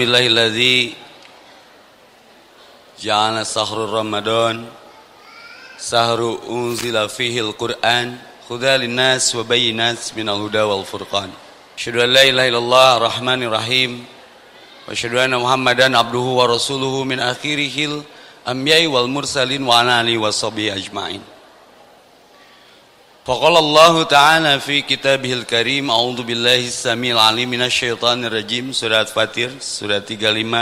الله الذي جعل سهر رمضان سهر أنزل فيه القرآن هدى للناس وبينات من الهدى والفرقان أشهد أن لا إله إلا الله الرحمن الرحيم وأشهد أن محمدا عبده ورسوله من أخيره الأنبياء والمرسلين وعلى آله وصحبه أجمعين فقال الله تعالى في كتابه الكريم أعوذ بالله السميع العليم من الشيطان الرجيم surat Fatir surat 35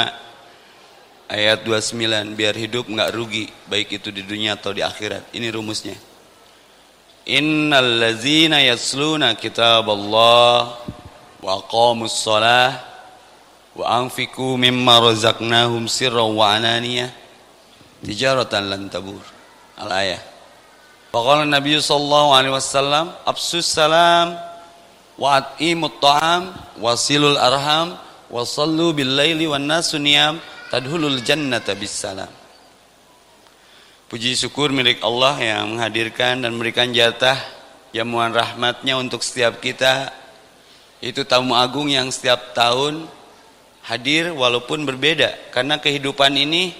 ayat 29 biar hidup nggak rugi baik itu di dunia atau di akhirat ini rumusnya Innal ladzina yasluna kitaballah wa aqamus shalah wa anfiqu mimma razaqnahum sirran wa alaniyah tijaratan lan tabur al ayah Faqala Nabi sallallahu alaihi wasallam absus salam wa at'imut ta'am wasilul arham wa sallu bil laili wan nasu niyam tadhulul jannata bis salam. Puji syukur milik Allah yang menghadirkan dan memberikan jatah jamuan rahmatnya untuk setiap kita. Itu tamu agung yang setiap tahun hadir walaupun berbeda karena kehidupan ini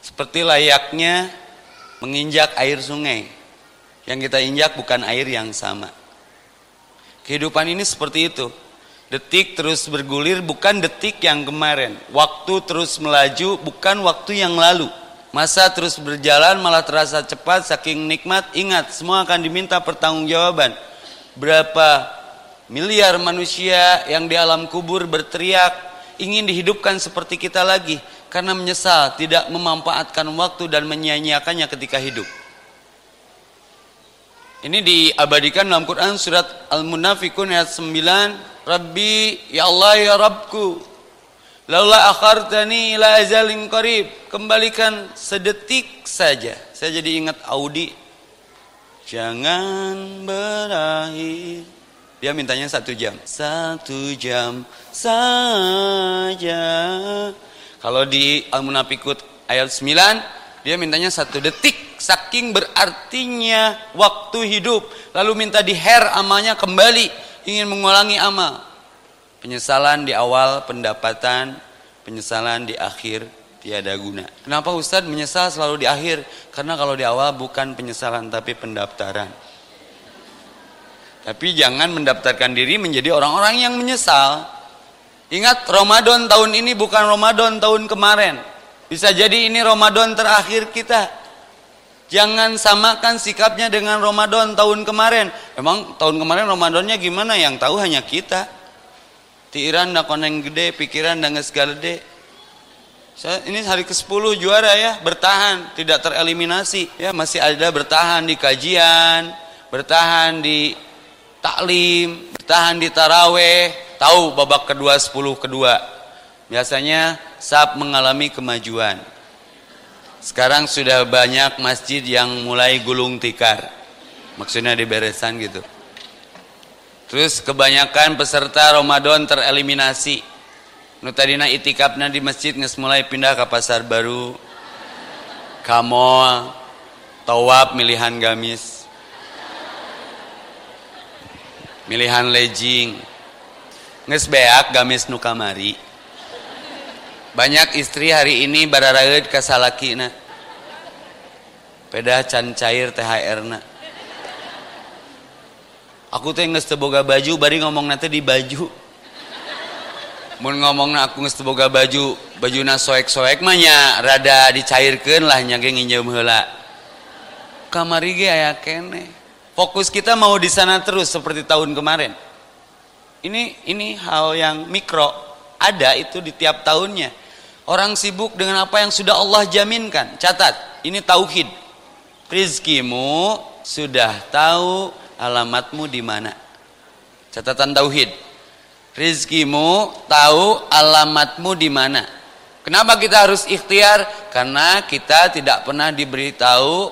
seperti layaknya menginjak air sungai yang kita injak bukan air yang sama. Kehidupan ini seperti itu. Detik terus bergulir bukan detik yang kemarin. Waktu terus melaju bukan waktu yang lalu. Masa terus berjalan malah terasa cepat saking nikmat. Ingat semua akan diminta pertanggungjawaban. Berapa miliar manusia yang di alam kubur berteriak ingin dihidupkan seperti kita lagi karena menyesal tidak memanfaatkan waktu dan menyia-nyiakannya ketika hidup. Ini diabadikan dalam Quran surat Al-Munafikun ayat 9. Rabbi, ya Allah ya Rabbku. Laula akhartani ila ajalin qarib. Kembalikan sedetik saja. Saya jadi ingat Audi. Jangan berakhir. Dia mintanya satu jam. Satu jam saja. Kalau di Al-Munafikun ayat 9, dia mintanya satu detik saking berartinya waktu hidup. Lalu minta diher amalnya kembali ingin mengulangi amal penyesalan di awal pendapatan penyesalan di akhir tiada guna. Kenapa Ustadz menyesal selalu di akhir? Karena kalau di awal bukan penyesalan tapi pendaftaran. Tapi jangan mendaftarkan diri menjadi orang-orang yang menyesal. Ingat Ramadan tahun ini bukan Ramadan tahun kemarin bisa jadi ini Ramadan terakhir kita Jangan samakan sikapnya dengan Ramadan tahun kemarin. Emang tahun kemarin Ramadannya gimana? Yang tahu hanya kita. Tiiran dah koneng gede, pikiran segala gede. Ini hari ke-10 juara ya, bertahan, tidak tereliminasi. Ya, masih ada bertahan di kajian, bertahan di taklim, bertahan di taraweh, tahu babak kedua 10 kedua. Biasanya saat mengalami kemajuan. Sekarang sudah banyak masjid yang mulai gulung tikar. Maksudnya diberesan gitu. Terus kebanyakan peserta Ramadan tereliminasi. Nu tadina itikapna di masjid nges mulai pindah ke pasar baru. Kamol, tawab milihan gamis. Milihan lejing. Nges beak gamis nu kamari banyak istri hari ini bararaeud ka salakina peda can cair THR na. Aku tuh geus boga baju bari ngomong nanti di baju. Mun ngomongna aku geus boga baju bajuna soek-soek mah nya rada dicairkeun lah nya ge nginjem heula. Kamari ge aya kene. Fokus kita mau di sana terus seperti tahun kemarin. Ini ini hal yang mikro. Ada itu di tiap tahunnya Orang sibuk dengan apa yang sudah Allah jaminkan. Catat, ini tauhid. Rizkimu sudah tahu alamatmu di mana. Catatan tauhid. Rizkimu tahu alamatmu di mana. Kenapa kita harus ikhtiar? Karena kita tidak pernah diberitahu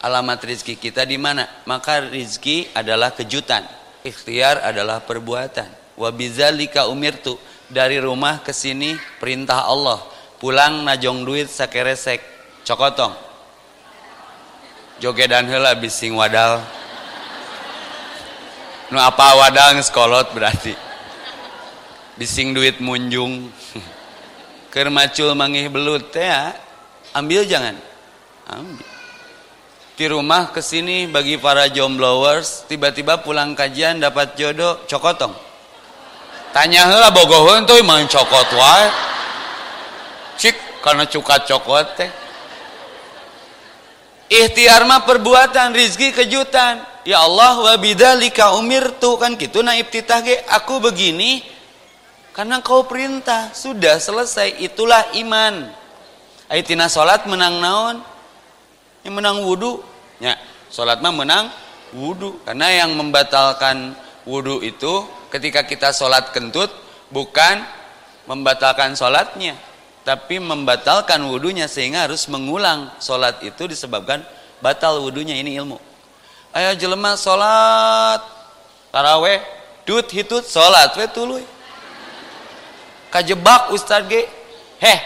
alamat rizki kita di mana. Maka rizki adalah kejutan. Ikhtiar adalah perbuatan. Wabizalika umirtu dari rumah ke sini perintah Allah. Pulang najong duit sakeresek. Cokotong. Jogedan heula bising wadal. Nu apa wadal ngeskolot berarti. Bising duit munjung. Kermacul mangih belut ya. Ambil jangan. Ambil. Di rumah ke sini bagi para jomblowers tiba-tiba pulang kajian dapat jodoh cokotong tanya lah bogohun tuh main cokot wae cik karena cuka cokot teh ikhtiar mah perbuatan rizki kejutan ya Allah wa bidzalika umirtu kan gitu nah ibtitah ge aku begini karena kau perintah, sudah selesai, itulah iman. Aitina salat menang naon? Yang menang wudhu. Ya, salat mah menang wudhu. Karena yang membatalkan wudhu itu ketika kita salat kentut bukan membatalkan salatnya, tapi membatalkan wudhunya sehingga harus mengulang salat itu disebabkan batal wudhunya ini ilmu. Ayo jelema salat taraweh, dut hitut salat we tuluy kajebak Ustaz G. Heh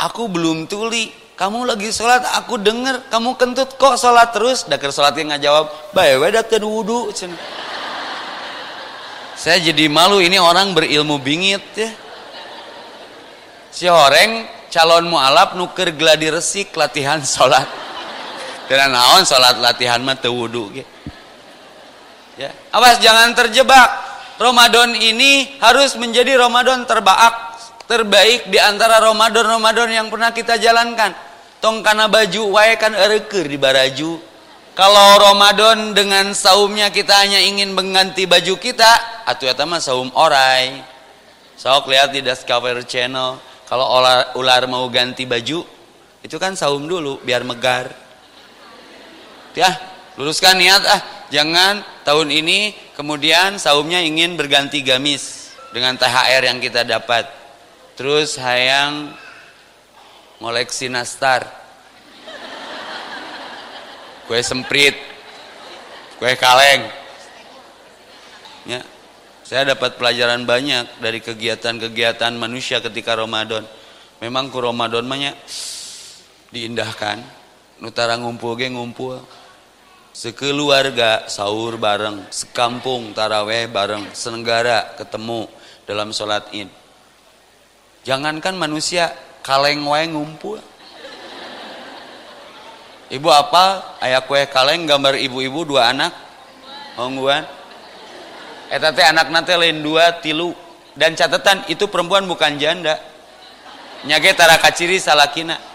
aku belum tuli. Kamu lagi sholat aku denger. Kamu kentut kok sholat terus? Dakar sholatnya nggak jawab. Bae we wudhu saya jadi malu ini orang berilmu bingit ya. Si horeng calon mualaf nuker gladi resik latihan sholat. Dan naon sholat latihan mah wudhu ya. Awas jangan terjebak. Ramadan ini harus menjadi Ramadan terbaik terbaik di antara Ramadan-Ramadan yang pernah kita jalankan. Tong kana baju wae kan ereker di baraju. Kalau Ramadan dengan saumnya kita hanya ingin mengganti baju kita, atuh eta mah saum orai. Sok lihat di Discovery Channel, kalau ular, ular mau ganti baju, itu kan saum dulu biar megar. Ya, luruskan niat ah, jangan tahun ini Kemudian saumnya ingin berganti gamis dengan THR yang kita dapat. Terus hayang ngoleksi nastar. Kue semprit. Kue kaleng. Ya. Saya dapat pelajaran banyak dari kegiatan-kegiatan manusia ketika Ramadan. Memang ku Ramadan banyak diindahkan. Nutara ngumpul ge ngumpul sekeluarga sahur bareng, sekampung taraweh bareng, senegara ketemu dalam sholat id. Jangankan manusia kaleng wae ngumpul. Ibu apa? Ayah kue kaleng gambar ibu-ibu dua anak. Ongguan. Eta teh anak nate lain dua tilu dan catatan itu perempuan bukan janda. Nyage tara kaciri salakina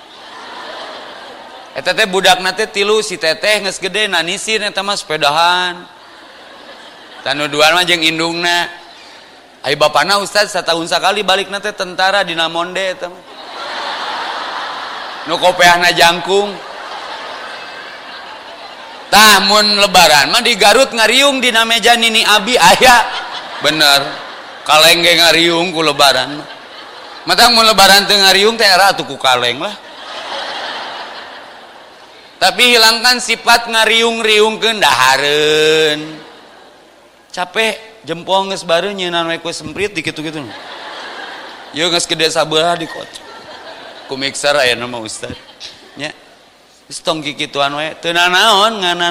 eta teh budak nate tilu si teteh nges gede nanisin eta mah sepedahan tanu dua mah jeung indungna ai bapana ustaz setahun sekali balik nate tentara di namonde eta mah nu jangkung tah mun lebaran mah di Garut ngariung di meja nini abi aya. Bener. Kaleng ngariung ku lebaran matang mun lebaran teu ngariung teh era ku kaleng lah. Tapi hilangkan sifat ngariung-riung kendaharen capek jempol nges baru nyenan we semprit dikit gitu yo nges gede sabar di kota ku mixer aya nama ustad geus tong kikituan we teu naon ngana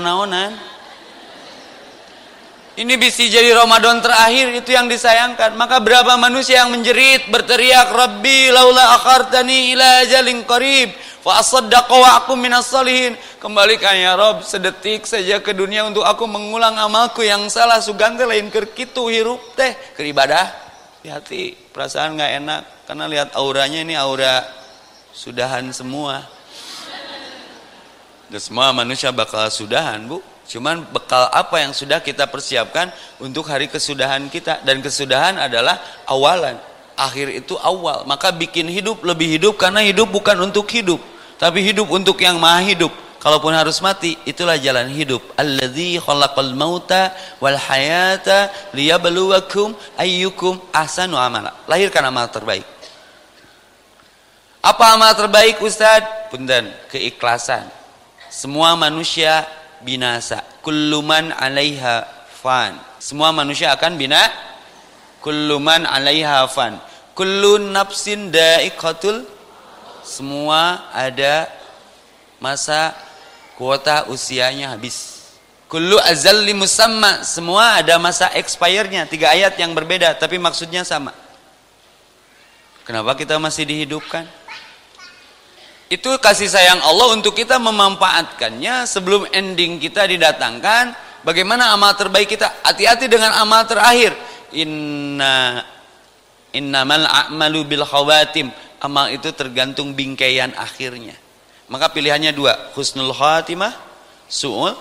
ini bisa jadi Ramadan terakhir itu yang disayangkan. Maka berapa manusia yang menjerit berteriak Rabbi laula akhartani ila ajalin qarib fa asaddaqa wa aku minas salihin. Kembalikan ya Rob sedetik saja ke dunia untuk aku mengulang amalku yang salah sugan teh lain keur kitu hirup teh keur ibadah. Hati-hati perasaan nggak enak karena lihat auranya ini aura sudahan semua. Dan semua manusia bakal sudahan, Bu. Cuman bekal apa yang sudah kita persiapkan untuk hari kesudahan kita dan kesudahan adalah awalan. Akhir itu awal. Maka bikin hidup lebih hidup karena hidup bukan untuk hidup, tapi hidup untuk yang maha hidup. Kalaupun harus mati, itulah jalan hidup. Alladzi khalaqal mauta wal hayata liyabluwakum ayyukum ahsanu amala. Lahirkan amal terbaik. Apa amal terbaik Ustaz? Punten, keikhlasan. Semua manusia binasa. Kulluman 'alaiha fan. Semua manusia akan bina. Kulluman 'alaiha fan. Kullu nafsin da'iqatul semua ada masa kuota usianya habis. Kullu azalli musamma semua ada masa expire-nya. Tiga ayat yang berbeda tapi maksudnya sama. Kenapa kita masih dihidupkan? Itu kasih sayang Allah untuk kita memanfaatkannya sebelum ending kita didatangkan. Bagaimana amal terbaik kita? Hati-hati dengan amal terakhir. Inna innamal a'malu bil khawatim. Amal itu tergantung bingkaian akhirnya. Maka pilihannya dua, husnul khatimah, su'ul.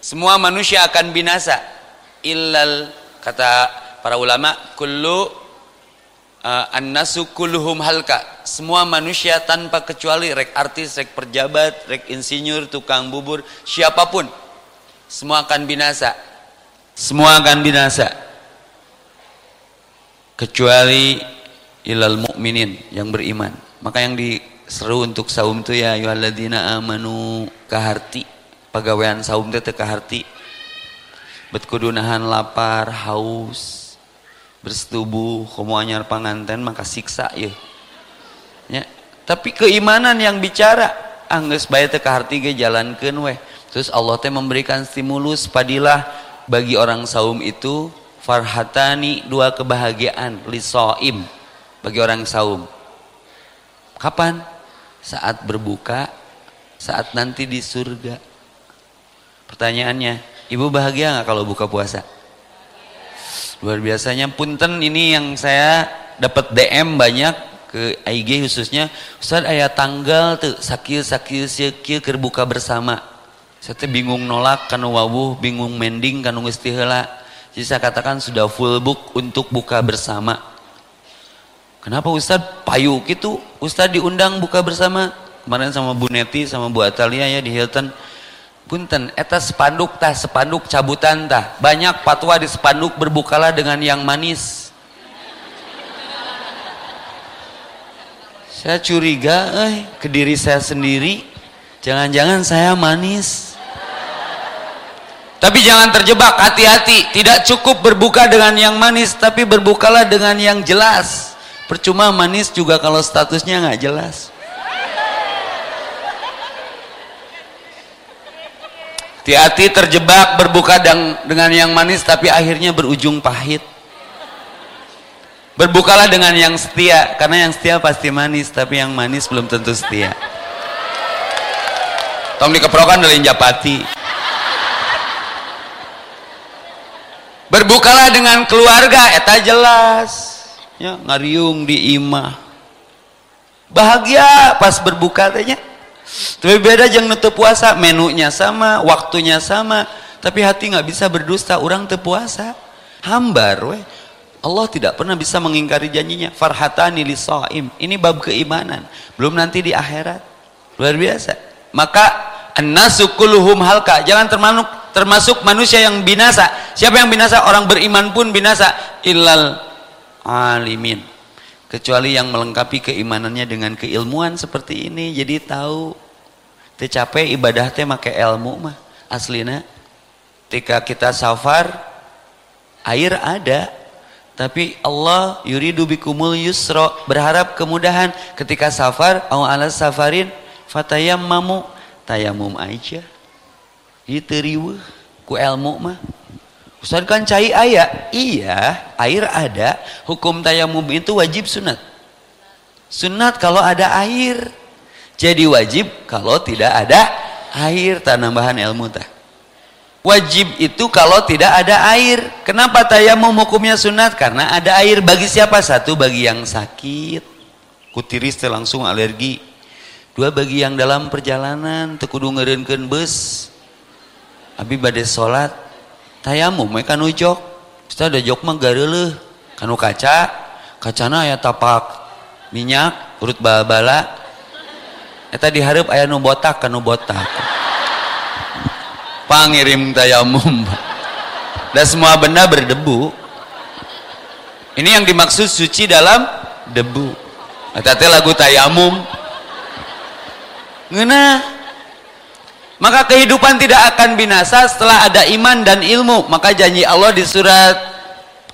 Semua manusia akan binasa. Illal kata para ulama, kullu uh, an-nasu kulluhum halka. Semua manusia tanpa kecuali rek artis, rek pejabat, rek insinyur, tukang bubur, siapa pun semua akan binasa. Semua akan binasa. Kecuali ilal mukminin yang beriman. Maka yang diseru untuk saum itu ya ayyuhalladzina amanu kaharti. Pegawaian saum itu kaharti. Bet kudunahan lapar, haus, bersetubuh komo anyar panganten maka siksa ya. Ya. Tapi keimanan yang bicara angges bae teh kaharti ge jalankeun weh. Terus Allah teh memberikan stimulus padilah bagi orang saum itu farhatani dua kebahagiaan lisoim bagi orang saum. Kapan? Saat berbuka saat nanti di surga. Pertanyaannya ibu bahagia nggak kalau buka puasa luar biasanya. Punten ini yang saya dapat DM banyak ke IG khususnya. Ustaz ayat tanggal tuh sakil sakil sakil kerbuka bersama. Saya tuh bingung nolak kanu wawuh bingung mending kanu istihela jadi saya katakan sudah full book untuk buka bersama. Kenapa Ustaz? Payu gitu Ustaz diundang buka bersama. Kemarin sama Bu Neti sama Bu Atalia ya di Hilton punten eta spanduk tah spanduk cabutan tah. Banyak patwa di spanduk berbukalah dengan yang manis. Saya curiga eh ke diri saya sendiri. Jangan-jangan saya manis. Tapi jangan terjebak hati-hati. Tidak cukup berbuka dengan yang manis tapi berbukalah dengan yang jelas. Percuma manis juga kalau statusnya nggak jelas Hati-hati terjebak berbuka dengan yang manis tapi akhirnya berujung pahit. Berbukalah dengan yang setia karena yang setia pasti manis tapi yang manis belum tentu setia. Tong dikeprokan dari Japati. Berbukalah dengan keluarga eta jelas. Ya, ngariung di imah. Bahagia pas berbuka tanya tapi beda jeng nutup puasa, menunya sama, waktunya sama, tapi hati nggak bisa berdusta, orang tepuasa. Hambar weh. Allah tidak pernah bisa mengingkari janjinya. Farhatani lisaim. Ini bab keimanan. Belum nanti di akhirat. Luar biasa. Maka annasu halka. Jangan termasuk termasuk manusia yang binasa. Siapa yang binasa? Orang beriman pun binasa. Illal alimin kecuali yang melengkapi keimanannya dengan keilmuan seperti ini jadi tahu teu capek ibadah teh make ilmu mah aslina ketika kita safar air ada tapi Allah yuridu bikumul yusra berharap kemudahan ketika safar au ala safarin fatayammamu tayamum aja itu riweuh ku ilmu mah Ustaz kan cai ayah. Iya, air ada. Hukum tayamum itu wajib sunat. Sunat kalau ada air. Jadi wajib kalau tidak ada air. Tanambahan ilmu tah. Wajib itu kalau tidak ada air. Kenapa tayamum hukumnya sunat? Karena ada air. Bagi siapa? Satu bagi yang sakit. Kutiris langsung alergi. Dua bagi yang dalam perjalanan. Tekudu ngerenken bus. Abi badai sholat tayamum we kanu jok kita ada jok mah gareuleuh kanu kaca kacana aya tapak minyak urut bala-bala eta diharap aya nu botak kanu botak. Pangirim tayamum. Dan semua benda berdebu. Ini yang dimaksud suci dalam debu. Eta lagu tayamum. Ngeunah maka kehidupan tidak akan binasa setelah ada iman dan ilmu. Maka janji Allah di surat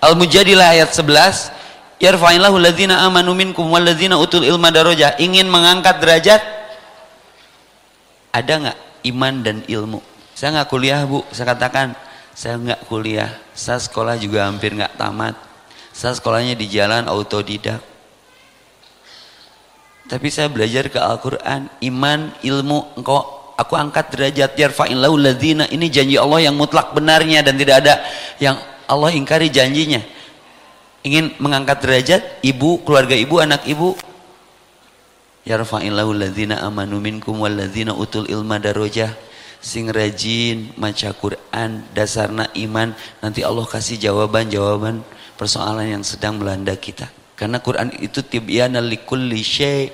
Al-Mujadilah ayat 11 yarfa'illahu ladzina amanu minkum walladzina utul ilma darajah ingin mengangkat derajat ada nggak iman dan ilmu? Saya nggak kuliah bu. Saya katakan saya nggak kuliah. Saya sekolah juga hampir nggak tamat. Saya sekolahnya di jalan autodidak. Tapi saya belajar ke Al-Quran, iman, ilmu, engkau. Aku angkat derajat. Yarfa'illahu ladzina ini janji Allah yang mutlak benarnya dan tidak ada yang Allah ingkari janjinya. Ingin mengangkat derajat? Ibu, keluarga ibu, anak ibu. Yarfa'illahu ladzina amanu minkum walladzina utul ilma darajah. Sing rajin maca Quran, dasarna iman, nanti Allah kasih jawaban-jawaban persoalan yang sedang melanda kita. Karena Quran itu tibyana likulli syai'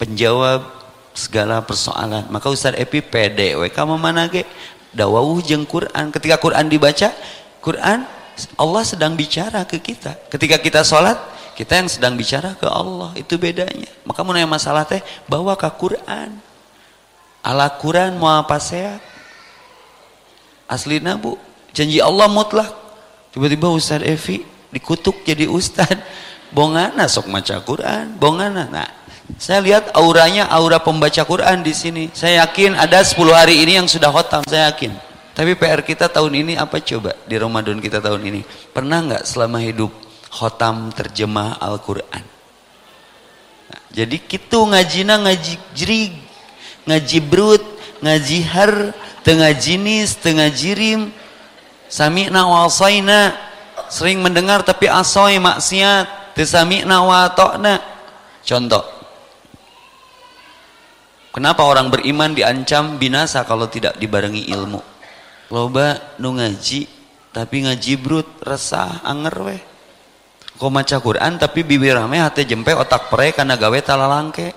penjawab segala persoalan. Maka Ustaz Epi pede we kamu mana ge dawuh jeung Quran. Ketika Quran dibaca, Quran Allah sedang bicara ke kita. Ketika kita sholat, kita yang sedang bicara ke Allah. Itu bedanya. Maka mau masalah teh, bawa ke Quran. Ala Quran mau apa saya? Aslina bu, janji Allah mutlak. Tiba-tiba Ustaz Evi dikutuk jadi Ustaz bongana sok maca Quran bongana nah saya lihat auranya aura pembaca Quran di sini saya yakin ada 10 hari ini yang sudah khotam saya yakin tapi PR kita tahun ini apa coba di Ramadan kita tahun ini pernah nggak selama hidup khotam terjemah Al-Quran nah, jadi kita ngajina ngaji jerig ngaji brut ngaji har tengah jinis tengah jirim sami'na wasaina sering mendengar tapi asoy maksiat Tisami'na wa ta'na. Contoh. Kenapa orang beriman diancam binasa kalau tidak dibarengi ilmu? Loba nu ngaji tapi ngaji brut resah anger weh. Kau maca Quran tapi bibir rame hati jempe otak pere karena gawe talalangke.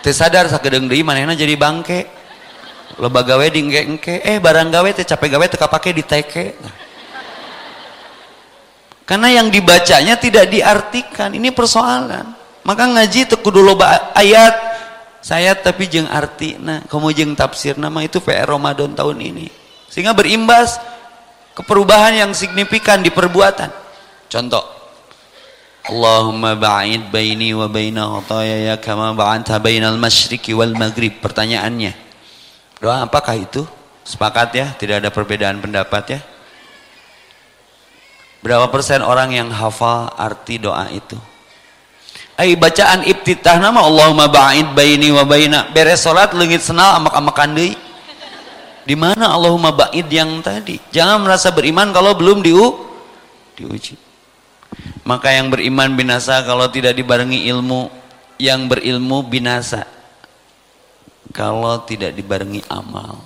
Teu sadar sakedeung deui manehna jadi bangke. Loba gawe dingke-engke, eh barang gawe teh capek gawe teu kapake diteke. Nah. Karena yang dibacanya tidak diartikan. Ini persoalan. Maka ngaji loba ayat saya tapi jeng arti nah kamu jeng tafsir nama itu PR Ramadan tahun ini sehingga berimbas ke perubahan yang signifikan di perbuatan contoh Allahumma ba'id baini wa baina ya kama ba'anta bainal masyriqi wal maghrib pertanyaannya doa apakah itu sepakat ya tidak ada perbedaan pendapat ya Berapa persen orang yang hafal arti doa itu? Ay bacaan ibtitah nama Allahumma ba'id baini wa baina. Beres salat leungit senal amak-amakan deui. Di mana Allahumma ba'id yang tadi? Jangan merasa beriman kalau belum diu diuji. Maka yang beriman binasa kalau tidak dibarengi ilmu, yang berilmu binasa kalau tidak dibarengi amal.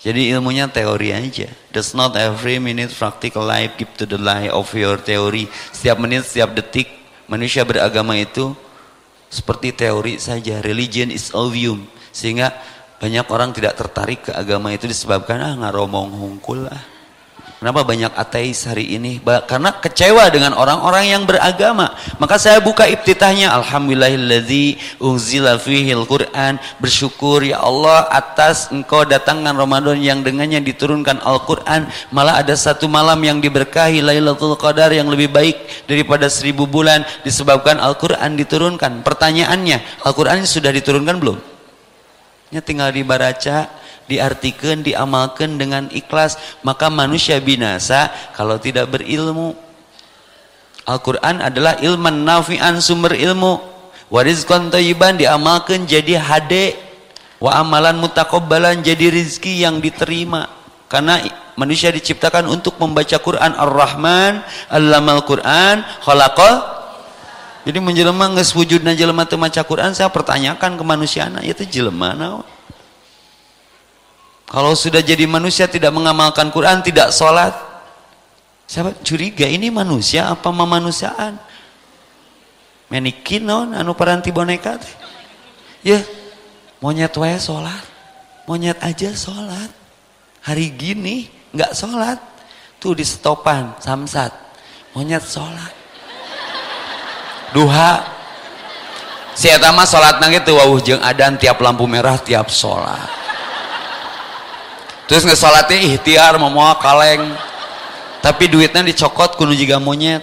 Jadi ilmunya teori aja. Does not every minute practical life give to the lie of your theory. Setiap menit, setiap detik manusia beragama itu seperti teori saja. Religion is ovium. Sehingga banyak orang tidak tertarik ke agama itu disebabkan ah ngaromong hungkul lah. Kenapa banyak ateis hari ini? Karena kecewa dengan orang-orang yang beragama. Maka saya buka ibtitahnya. Alhamdulillahilladzi unzila fihil Qur'an. Bersyukur ya Allah atas engkau datangkan Ramadan yang dengannya diturunkan Al-Quran. Malah ada satu malam yang diberkahi Lailatul Qadar yang lebih baik daripada seribu bulan. Disebabkan Al-Quran diturunkan. Pertanyaannya, Al-Quran sudah diturunkan belum? Ya tinggal dibaca diartikan, diamalkan dengan ikhlas, maka manusia binasa kalau tidak berilmu. Al-Quran adalah ilman nafi'an sumber ilmu. Warizkon toyiban diamalkan jadi hade. Wa amalan mutakobbalan jadi rizki yang diterima. Karena manusia diciptakan untuk membaca Quran Ar-Rahman, Allamal Quran, khalaqah jadi menjelma geus wujudna jelema teu maca Quran saya pertanyakan ke manusia itu jelema naon kalau sudah jadi manusia tidak mengamalkan Quran, tidak sholat, saya curiga ini manusia apa memanusiaan? Menikin non, anu paranti boneka teh. Ya, monyet wae sholat, monyet aja sholat. Hari gini nggak sholat, tuh di stopan samsat, monyet sholat. Duha, si sholat tuh wawuh jeng adan tiap lampu merah tiap sholat terus ngesalatnya ikhtiar mau kaleng. Tapi duitnya dicokot kuno juga monyet.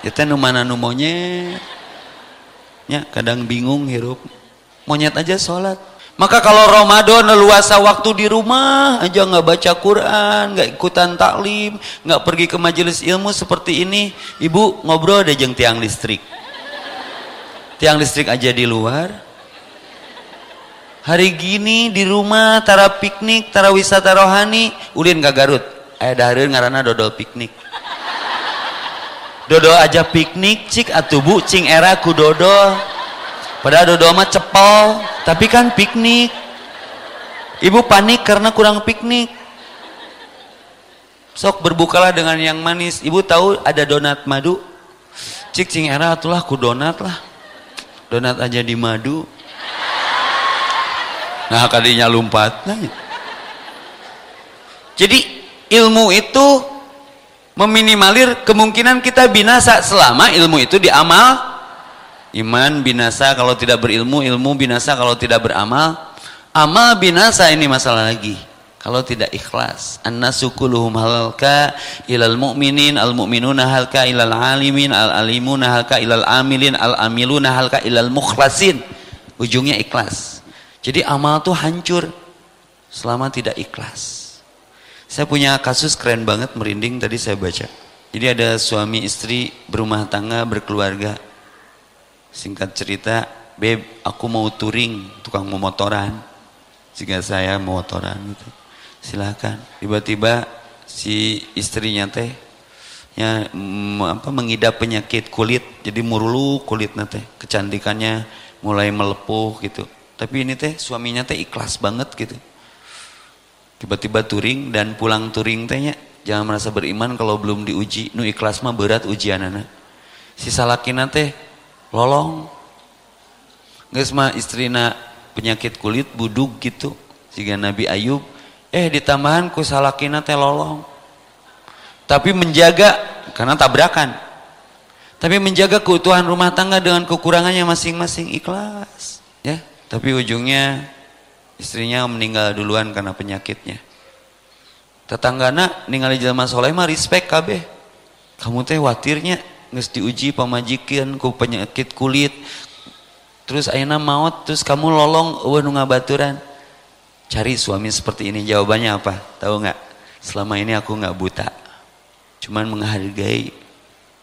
Itu nu mana nu monyet? Ya kadang bingung hirup. Monyet aja sholat. Maka kalau Ramadan luasa waktu di rumah aja nggak baca Quran, nggak ikutan taklim, nggak pergi ke majelis ilmu seperti ini, ibu ngobrol deh jeng tiang listrik. tiang listrik aja di luar hari gini di rumah tara piknik tara wisata rohani. Ulin ke Garut. Ayah dahareun ngarana dodol piknik. Dodol aja piknik cik atubu cing era ku dodol. Padahal dodol mah cepol tapi kan piknik. Ibu panik karena kurang piknik. Sok berbukalah dengan yang manis. Ibu tahu ada donat madu? Cik cing era atulah ku donat lah. Donat aja di madu nah kadinya lompat. Jadi ilmu itu meminimalir kemungkinan kita binasa. Selama ilmu itu diamal iman binasa kalau tidak berilmu ilmu binasa kalau tidak beramal. Amal binasa ini masalah lagi. Kalau tidak ikhlas. Annasu kulluhum halka ilal mu'minin al mu'minuna halka ilal alimin al alimuna halka ilal amilin al amiluna halka ilal mukhlasin. Ujungnya ikhlas jadi amal tuh hancur selama tidak ikhlas. Saya punya kasus keren banget merinding tadi saya baca. Jadi ada suami istri berumah tangga berkeluarga. Singkat cerita beb aku mau touring tukang memotoran. Jika saya motoran gitu. Silakan. Tiba-tiba si istrinya teh ya apa mengidap penyakit kulit. Jadi murulu kulit teh. Kecantikannya mulai melepuh gitu tapi ini teh suaminya teh ikhlas banget gitu. Tiba-tiba touring dan pulang touring tehnya jangan merasa beriman kalau belum diuji. Nu ikhlas mah berat ujian anak si salakina teh lolong. Geus mah istrina penyakit kulit budug gitu sehingga Nabi Ayub. Eh ditambahan ku salakina teh lolong. Tapi menjaga karena tabrakan. Tapi menjaga keutuhan rumah tangga dengan kekurangannya masing-masing ikhlas tapi ujungnya istrinya meninggal duluan karena penyakitnya tetanggana ningali jelma soleh mah respect kabeh kamu teh watirnya nges diuji pamajikan ku penyakit kulit terus ayeuna maut terus kamu lolong eueuh nu ngabaturan Cari suami seperti ini. Jawabannya apa? Tahu nggak? Selama ini aku nggak buta. Cuman menghargai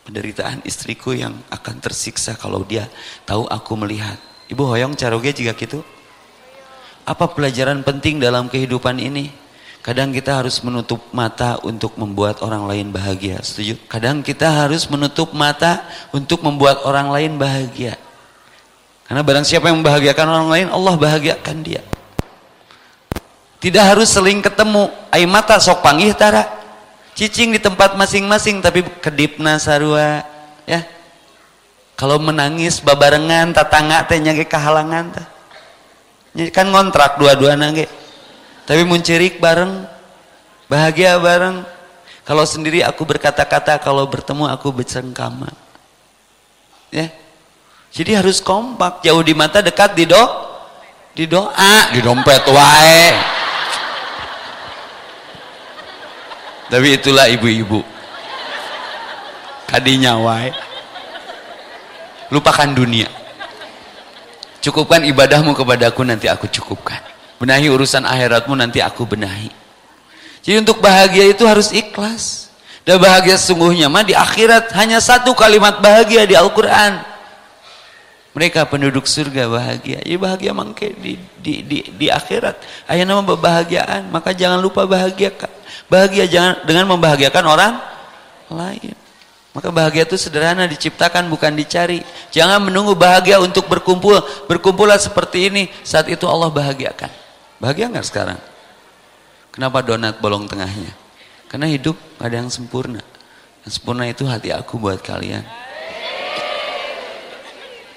penderitaan istriku yang akan tersiksa kalau dia tahu aku melihat. Ibu hoyong caroge jika gitu? Apa pelajaran penting dalam kehidupan ini? Kadang kita harus menutup mata untuk membuat orang lain bahagia. Setuju? Kadang kita harus menutup mata untuk membuat orang lain bahagia. Karena barang siapa yang membahagiakan orang lain, Allah bahagiakan dia. Tidak harus seling ketemu. Ayo mata sok panggih tara. Cicing di tempat masing-masing tapi kedipna sarua. Ya. Kalau menangis babarengan tatangga teh nyage kahalangan teh. Kan ngontrak dua-dua nage. Tapi muncirik bareng. Bahagia bareng. Kalau sendiri aku berkata-kata, kalau bertemu aku bercengkama. Ya. Jadi harus kompak, jauh di mata, dekat di do, di doa, di dompet wae. Tapi itulah ibu-ibu. Kadinya wae. Lupakan dunia. Cukupkan ibadahmu kepadaku nanti aku cukupkan. Benahi urusan akhiratmu nanti aku benahi. Jadi untuk bahagia itu harus ikhlas. Dan bahagia sesungguhnya mah di akhirat hanya satu kalimat bahagia di Al-Qur'an. Mereka penduduk surga bahagia. Ya bahagia mangke di di di, di akhirat. Ayah nama kebahagiaan, maka jangan lupa bahagia. Bahagia jangan dengan membahagiakan orang lain. Maka bahagia itu sederhana diciptakan bukan dicari. Jangan menunggu bahagia untuk berkumpul. Berkumpullah seperti ini. Saat itu Allah bahagiakan. Bahagia nggak sekarang? Kenapa donat bolong tengahnya? Karena hidup ada yang sempurna. Yang sempurna itu hati aku buat kalian.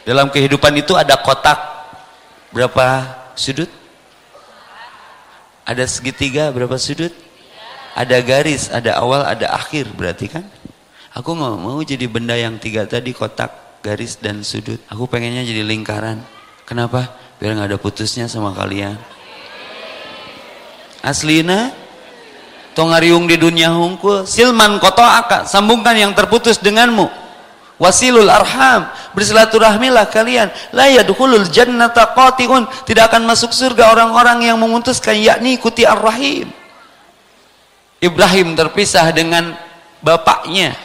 Dalam kehidupan itu ada kotak. Berapa sudut? Ada segitiga berapa sudut? ada garis, ada awal, ada akhir berarti kan? Aku nggak mau jadi benda yang tiga tadi kotak, garis dan sudut. Aku pengennya jadi lingkaran. Kenapa? Biar nggak ada putusnya sama kalian. Aslina, tongariung di dunia hungkul, silman koto aka, sambungkan yang terputus denganmu. Wasilul arham, bersilaturahmilah kalian. La yadkhulul jannata qati'un, tidak akan masuk surga orang-orang yang memutuskan yakni ikuti ar-rahim. Ibrahim terpisah dengan bapaknya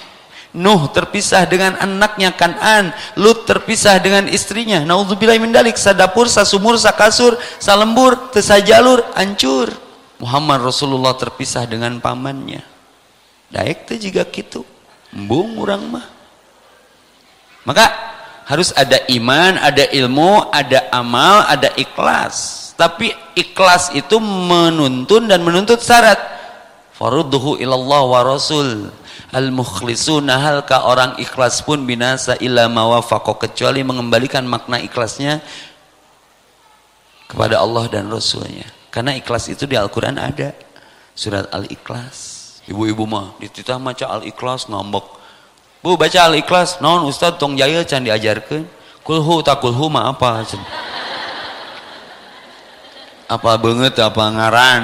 Nuh terpisah dengan anaknya Kanan, Lut terpisah dengan istrinya. Nauzubillah min dalik, sadapur, sasumur, sakasur, salembur, tesajalur, hancur. Muhammad Rasulullah terpisah dengan pamannya. Daek teh juga gitu. Embung orang mah. Maka harus ada iman, ada ilmu, ada amal, ada ikhlas. Tapi ikhlas itu menuntun dan menuntut syarat. Farudhu ilallah wa rasul. Al mukhlisuna halka orang ikhlas pun binasa illa mawafaqo kecuali mengembalikan makna ikhlasnya kepada Allah dan Rasulnya. Karena ikhlas itu di Al-Quran ada. Surat Al-Ikhlas. Ibu-ibu mah dititah maca Al-Ikhlas ngambek. Bu baca Al-Ikhlas. Non Ustaz tong jaya can diajarkan. Kulhu tak kulhu mah apa? Apa banget apa ngaran?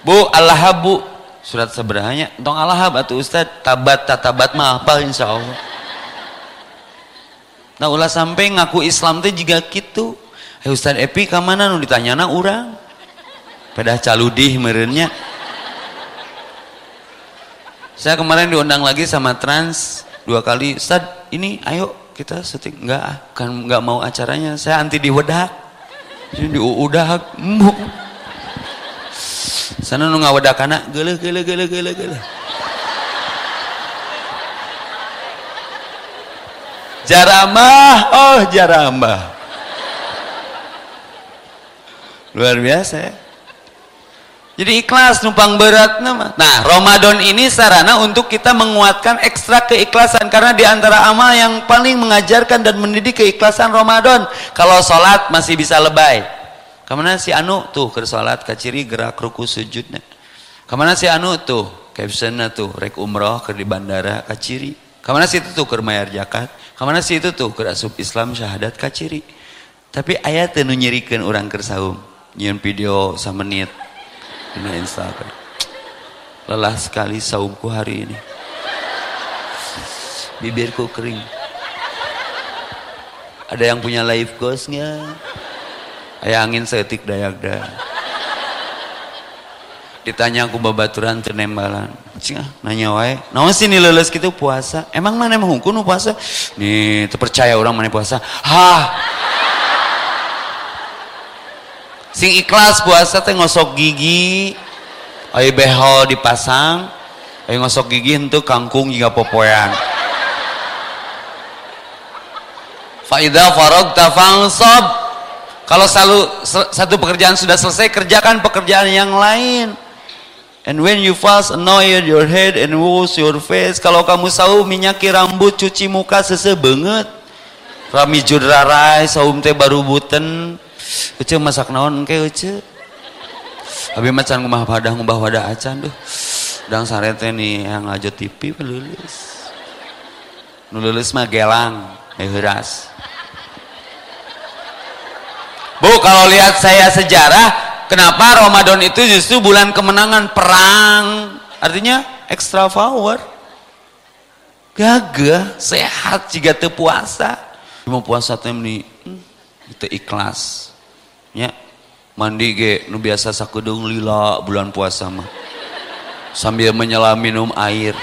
Bu Allah bu surat seberahnya tong Allah batu ustad tabat tatabat mah apa insya Allah. Nah ulah sampai ngaku Islam teh juga gitu. Eh ustad Epi kamana nu ditanyana orang pada caludih merenya saya kemarin diundang lagi sama Trans dua kali Ustad ini ayo kita syuting enggak ah, kan enggak mau acaranya. Saya anti di wedak. Di udah sana nu ngawadakana geuleuh geuleuh geuleuh geuleuh geuleuh jaramah oh jaramah luar biasa ya jadi ikhlas numpang berat nama. Nah, Ramadan ini sarana untuk kita menguatkan ekstra keikhlasan karena di antara amal yang paling mengajarkan dan mendidik keikhlasan Ramadan. Kalau sholat masih bisa lebay. Ke mana si Anu tuh ke kaciri gerak ruku sujudnya. Ke mana si Anu tuh captionnya tuh rek umroh ke di bandara kaciri. Ke mana si itu tuh ke mayar jakat. Ke mana si itu tuh ke asup Islam syahadat kaciri. Tapi ayat nu nyerikan orang kersaum. Nyian video menit Ini Instagram. Lelah sekali saumku hari ini. Bibirku kering. Ada yang punya live goalsnya? Aya angin setik dayak dah ditanya aku babaturan tenembalan cing ah, nanya wae naon sih nih leles gitu puasa? Emang mana emang hukum puasa. Nih terpercaya orang mana puasa. Ha sing ikhlas puasa teh ngosok gigi. Ayo behol dipasang. Ayo ngosok gigi untuk kangkung juga popoyan. Faidah farog tafangsab kalau selalu satu pekerjaan sudah selesai, kerjakan pekerjaan yang lain. And when you fast, anoint your head and wash your face. Kalau kamu sahur, minyaki rambut, cuci muka sese banget. Rami judrarai, saum teh baru buten. Uce masak naon ke uce. Abi macan ngumah padah ngubah wadah acan duh. Dang sarete nih yang ngajot TV lulus. Nululus mah gelang, eh. Bu, kalau lihat saya sejarah, kenapa Ramadan itu justru bulan kemenangan perang? Artinya extra power. Gagah, sehat jika te puasa. Cuma puasa tem nih, hmm, itu ikhlas. Ya, mandi ge nu biasa sakudung lila bulan puasa mah. Sambil menyelam minum air.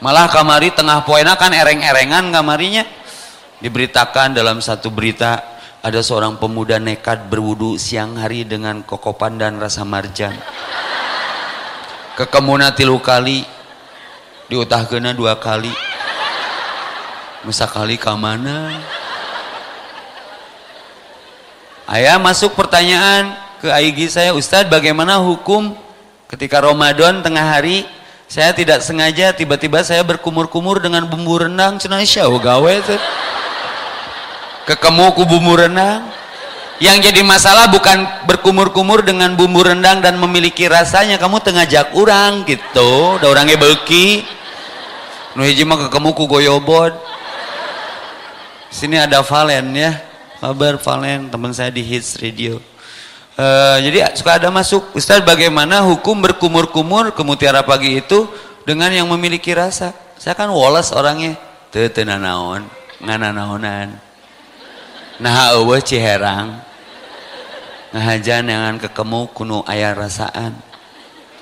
Malah kamari tengah poena kan ereng-erengan kamarinya Diberitakan dalam satu berita ada seorang pemuda nekat berwudu siang hari dengan kokopan dan rasa marjan. Kekemuna tilu kali, diutah kena dua kali. Masa kali ke mana? Ayah masuk pertanyaan ke Aigi saya, Ustadz bagaimana hukum ketika Ramadan tengah hari saya tidak sengaja tiba-tiba saya berkumur-kumur dengan bumbu rendang cenah gawe tuh kekemu ku bumbu rendang. Yang jadi masalah bukan berkumur-kumur dengan bumbu rendang dan memiliki rasanya. Kamu tengajak orang gitu. Ada orangnya beki nu hiji mah kekemu ku goyobod sini ada Valen ya. Kabar Valen. Teman saya di Hits Radio. Uh, jadi suka ada masuk. Ustaz bagaimana hukum berkumur-kumur ke mutiara pagi itu dengan yang memiliki rasa? Saya kan woles orangnya. Tetenanaon ngananaonan nah eueuh ciherang ngahajan dengan kekemu kuno ayah rasaan.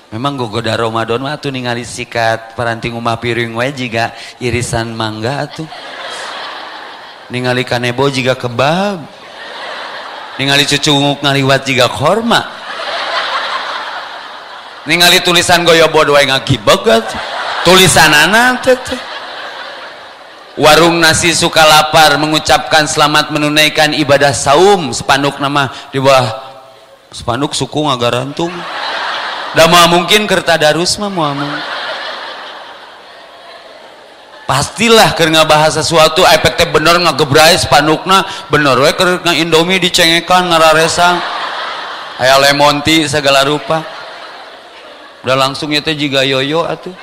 Memang gogoda Ramadan mah tuh ningali sikat paranting umah piring wae juga irisan mangga tuh ningali kanebo juga kebab. Ningali cucunguk ngaliwat juga korma ningali tulisan goyobod wae ngagibeg tulisan anak teh warung nasi suka lapar mengucapkan selamat menunaikan ibadah saum. Spanduk nama di bawah spanduk suku ngagarantung. Dah mau mungkin kerta darus mah mau pastilah keur bahasa sesuatu efeknya bener ngagebrai spandukna bener we keur indomie dicengekan ngararesang aya lemonti segala rupa. Udah langsung itu juga yoyo atuh.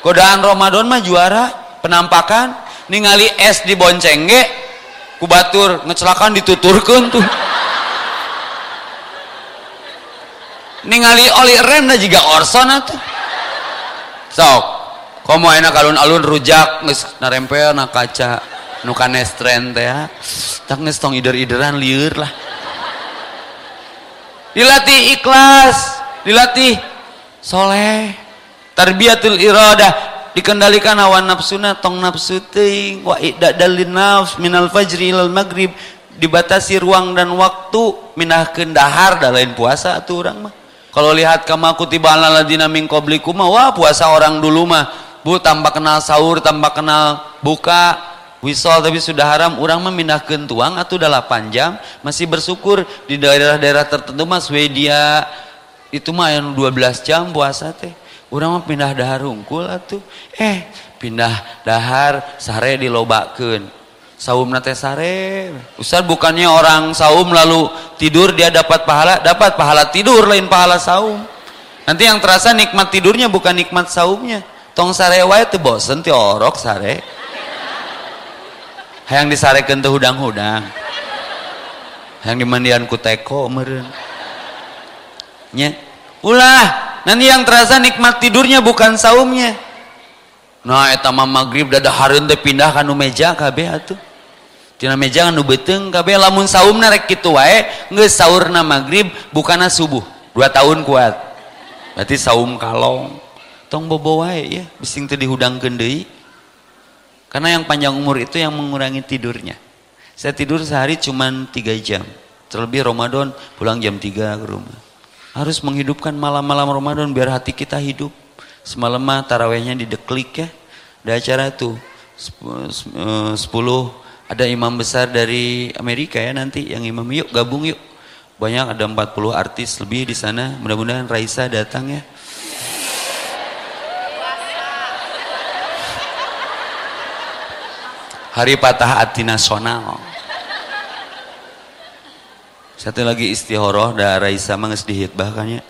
Godaan Ramadan mah juara penampakan ningali es di bonceng ge kubatur ngecelakan dituturkan tuh. Ningali oli rem da juga orson atuh sok komo enak alun-alun rujak geus narempel na kaca nu kanestren teh ya tak geus tong ider-ideran lieur lah. Dilatih ikhlas dilatih soleh tarbiyatul iradah dikendalikan awan nafsuna tong nafsu teuing wa idadalin nafs minal fajri ilal maghrib dibatasi ruang dan waktu minah kendahar dah lain puasa atuh urang mah kalau lihat kama kutiba ladina min qablikum wah puasa orang dulu mah. Bu tambah kenal sahur, tambah kenal buka, wisol tapi sudah haram. Orang memindahkan tuang atau udah 8 jam masih bersyukur di daerah-daerah tertentu mah Swedia itu mah yang 12 jam puasa teh. Orang mah pindah dahar hungkul atuh. Eh, pindah dahar sare dilobakeun. Saum nate sare. Ustaz bukannya orang saum lalu tidur dia dapat pahala? Dapat pahala tidur lain pahala saum. Nanti yang terasa nikmat tidurnya bukan nikmat saumnya. Tong sare wae teu bosen ti orok sare. Hayang disarekeun teu hudang-hudang. Hayang dimandian ku teko meureun. Nya ulah nanti yang terasa nikmat tidurnya bukan saumnya nah eta mah magrib dadahareun teh pindah ka nu meja kabeh atuh Tina meja nu beteng kabeh lamun saumna rek kitu wae geus saurna maghrib bukana subuh. Dua tahun kuat. Berarti saum kalong. Tong bobo wae ya, bising teu dihudangkeun deui. Karena yang panjang umur itu yang mengurangi tidurnya. Saya tidur sehari cuma 3 jam. Terlebih Ramadan pulang jam 3 ke rumah. Harus menghidupkan malam-malam Ramadan biar hati kita hidup. Semalam tarawehnya dideklik ya. Ada acara tuh. 10 ada imam besar dari Amerika ya nanti yang imam. Yuk gabung yuk. Banyak ada 40 artis lebih di sana. Mudah-mudahan Raisa datang ya. Hari Patah Hati Nasional satu lagi istihoroh da Raisa manges dihit bahkannya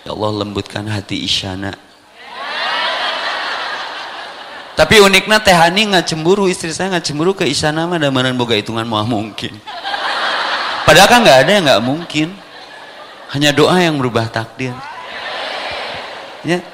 Ya? Allah lembutkan hati Isyana. Tapi uniknya teh Hani nggak cemburu istri saya nggak cemburu ke Isyana mah dan mana boga hitungan mau mungkin. Padahal kan nggak ada yang nggak mungkin. Hanya doa yang merubah takdir. Ya?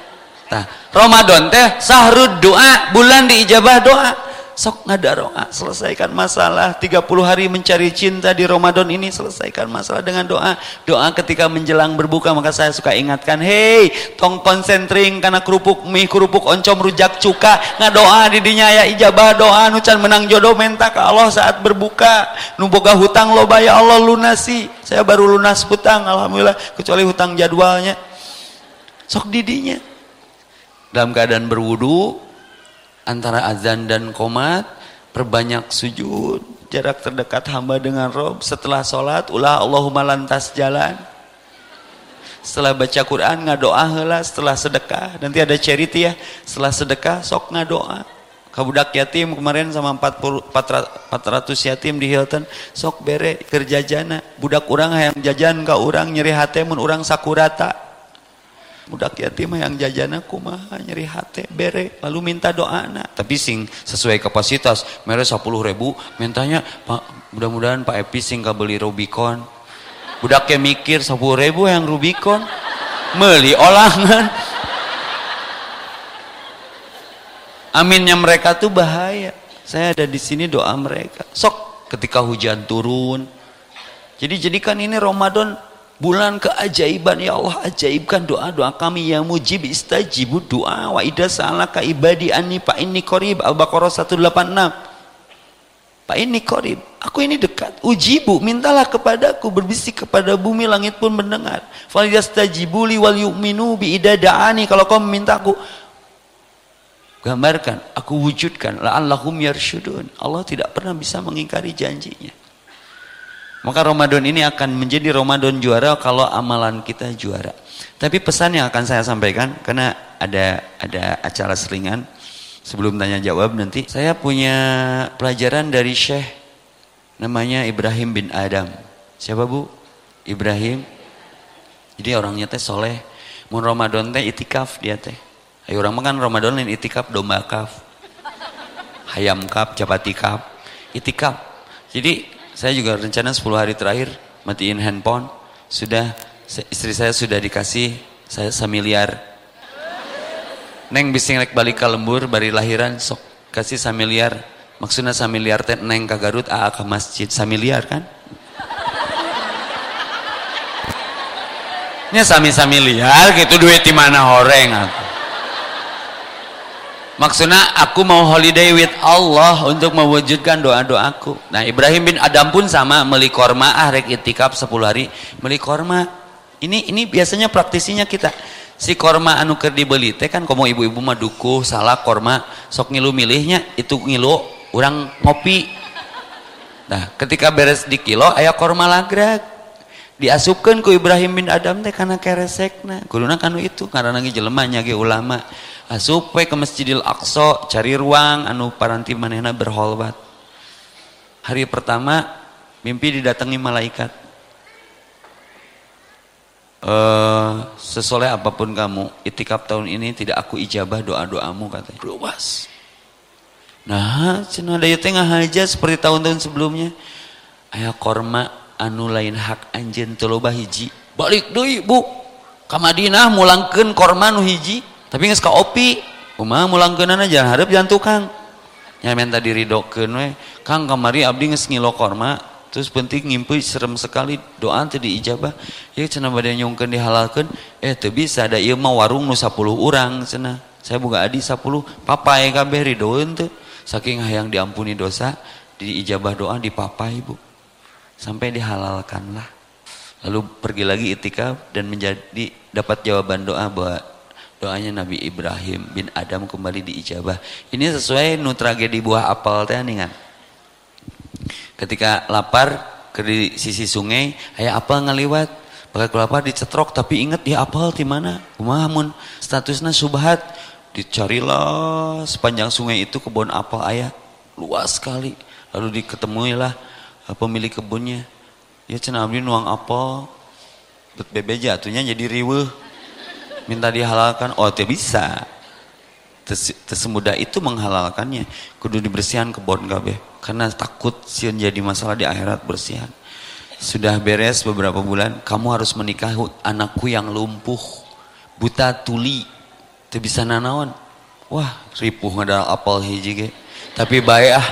Nah, Ramadan teh sahrud doa bulan diijabah doa sok ngadaroa selesaikan masalah. 30 hari mencari cinta di Ramadan ini selesaikan masalah dengan doa. Doa ketika menjelang berbuka maka saya suka ingatkan hei tong konsentring karena kerupuk mie kerupuk oncom rujak cuka. Ngadoa di dinya ya ijabah doa nucan menang jodoh minta ke Allah saat berbuka. Nuboga hutang loba ya Allah lunasi. Saya baru lunas hutang Alhamdulillah kecuali hutang jadwalnya. Sok didinya dalam keadaan berwudu antara azan dan komat perbanyak sujud jarak terdekat hamba dengan Rob. Setelah sholat ulah Allahumma lantas jalan. Setelah baca Quran ngadoa heula. Setelah sedekah nanti ada charity ya. Setelah sedekah sok ngadoa. Kabudak yatim kemarin sama 40, 400 yatim di Hilton sok bere kerja jana. Budak orang yang jajan ke orang nyeri hati mun orang sakurata budak yatim yang jajana kumaha nyeri hati bere lalu minta doa anak tapi sing sesuai kapasitas mere 10 ribu mintanya pak mudah-mudahan pak Epi sing beli Rubicon. Budaknya mikir 10 ribu yang Rubicon? Meli olangan. Aminnya mereka tuh bahaya. Saya ada di sini doa mereka. Sok ketika hujan turun. Jadi jadikan ini Ramadan Bulan keajaiban ya Allah ajaibkan doa-doa kami yang mujib istajibu doa wa idza salaka ibadi anni fa inni qarib Al-Baqarah 186 Pak ini korib, aku ini dekat. Ujibu, mintalah kepadaku, berbisik kepada bumi, langit pun mendengar. Faliyastajibuli wal yu'minu bi'idada'ani. Kalau kau memintaku, gambarkan, aku wujudkan. La'allahum yarsyudun. Allah tidak pernah bisa mengingkari janjinya. Maka Ramadan ini akan menjadi Ramadan juara kalau amalan kita juara. Tapi pesan yang akan saya sampaikan, karena ada ada acara selingan, sebelum tanya jawab nanti. Saya punya pelajaran dari Syekh namanya Ibrahim bin Adam. Siapa bu? Ibrahim. Jadi orangnya teh soleh. Mau Ramadan teh itikaf dia teh. Ayo orang makan Ramadan lain itikaf domba kaf. Hayam kaf capati kaf. Itikaf. Jadi saya juga rencana 10 hari terakhir matiin handphone. Sudah istri saya sudah dikasih saya semiliar Neng bising rek balik ke lembur bari lahiran sok kasih samiliar maksudnya samiliar teh neng ke Garut aa ke masjid. Samiliar kan? Nya sami samiliar gitu duit di mana horeng aku maksudnya aku mau holiday with Allah untuk mewujudkan doa-doaku nah Ibrahim bin Adam pun sama meli korma ah rek itikaf 10 hari. Meli korma ini ini biasanya praktisinya kita. Si korma anu keur dibeli teh kan komo ibu-ibu mah dukuh salah korma sok ngilu milihnya itu ngilu orang ngopi. Nah ketika beres di kilo ayah korma lagrag. Diasupkan ku Ibrahim bin Adam teh karena keresekna. Kuduna kanu itu karena lagi jelemanya ge ulama asup we ke Masjidil Aqsa cari ruang anu paranti manehna berholwat. Hari pertama mimpi didatangi malaikat. Uh, sesoleh apa pun kamu itikaf tahun ini tidak aku ijabah doa-doamu katanya. Luas nah cina daya tengah aja seperti tahun-tahun sebelumnya. Ayah korma anu lain hak anjen teloba hiji. Balik doi bu. Kamadinah mulangken korma nu hiji tapi nggak ka opi. Umah mulangkenan aja harap jangan tukang. Ya minta diri doken we. Kang kamari abdi nges ngilo korma terus penting ngimpi serem sekali doa teh diijabah. Ya cenah bade nyungkeun dihalalkeun. Eh teu bisa ada ieu mah warung nu 10 urang cenah. Saya buka adi 10 papai kabeh ridoeun teu saking hayang diampuni dosa diijabah doa di papai ibu sampai dihalalkan lah lalu pergi lagi itikaf dan menjadi dapat jawaban doa bahwa doanya Nabi Ibrahim bin Adam kembali diijabah. Ini sesuai nu tragedi buah apel teh ningan ketika lapar ke di sisi sungai ayah apa ngeliwat pakai kelapa dicetrok tapi inget dia apel di mana? Kumahamun statusnya subhat. Dicarilah sepanjang sungai itu kebun apel ayah luas sekali. Lalu diketemuilah eh, pemilik kebunnya. Ya cenah abdi nuang apel. Bet bebe jatuhnya jadi riweh minta dihalalkan. Oh tidak bisa. Tersemudah itu menghalalkannya. Kudu dibersihan kebun kabeh. Karena takut siun jadi masalah di akhirat bersihan. Sudah beres beberapa bulan kamu harus menikah anakku yang lumpuh. Buta tuli. Itu bisa nanawan. Wah ripuh ngada apel hiji ge. Tapi baik ah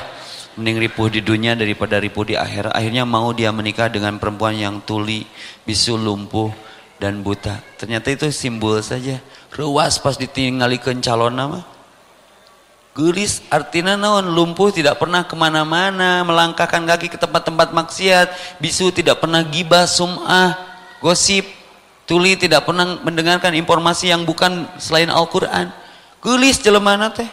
mending ripuh di dunia daripada ripuh di akhirat. Akhirnya mau dia menikah dengan perempuan yang tuli bisu lumpuh dan buta. Ternyata itu simbol saja. Ruas pas ditinggalikan calon nama Gelis artinya naon? Lumpuh tidak pernah ke mana-mana melangkahkan kaki ke tempat-tempat maksiat bisu tidak pernah gibah sum'ah gosip tuli tidak pernah mendengarkan informasi yang bukan selain Al-Quran. Gelis jelemana teh?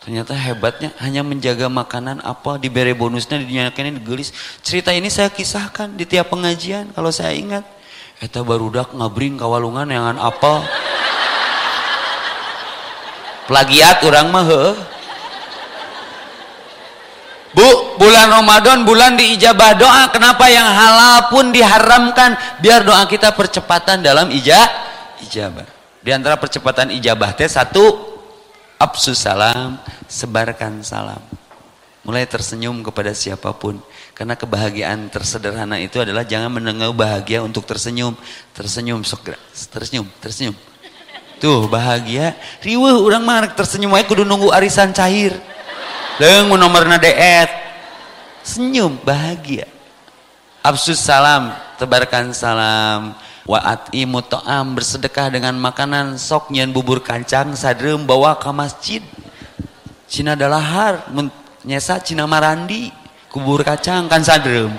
Ternyata hebatnya hanya menjaga makanan apa diberi bonusnya dinyanyikan ini gelis. Cerita ini saya kisahkan di tiap pengajian kalau saya ingat eta barudak ngabring kawalungan yang apa plagiat orang mah Bu, bulan Ramadan bulan diijabah doa. Kenapa yang halal pun diharamkan? Biar doa kita percepatan dalam ijab ijabah. Di antara percepatan ijabah teh satu absus salam, sebarkan salam. Mulai tersenyum kepada siapa pun. Karena kebahagiaan tersederhana itu adalah jangan mendengar bahagia untuk tersenyum. Tersenyum, segera. Tersenyum, tersenyum. Tuh bahagia. Riweh orang mah tersenyum aja kudu nunggu arisan cair. Leung nomorna deet. Senyum bahagia. Absus salam, tebarkan salam. Wa atimu ta'am bersedekah dengan makanan sok nyen bubur kancang sadrem bawa ke masjid. Cina dalahar nyesa Cina marandi kubur kacang kan sadrem.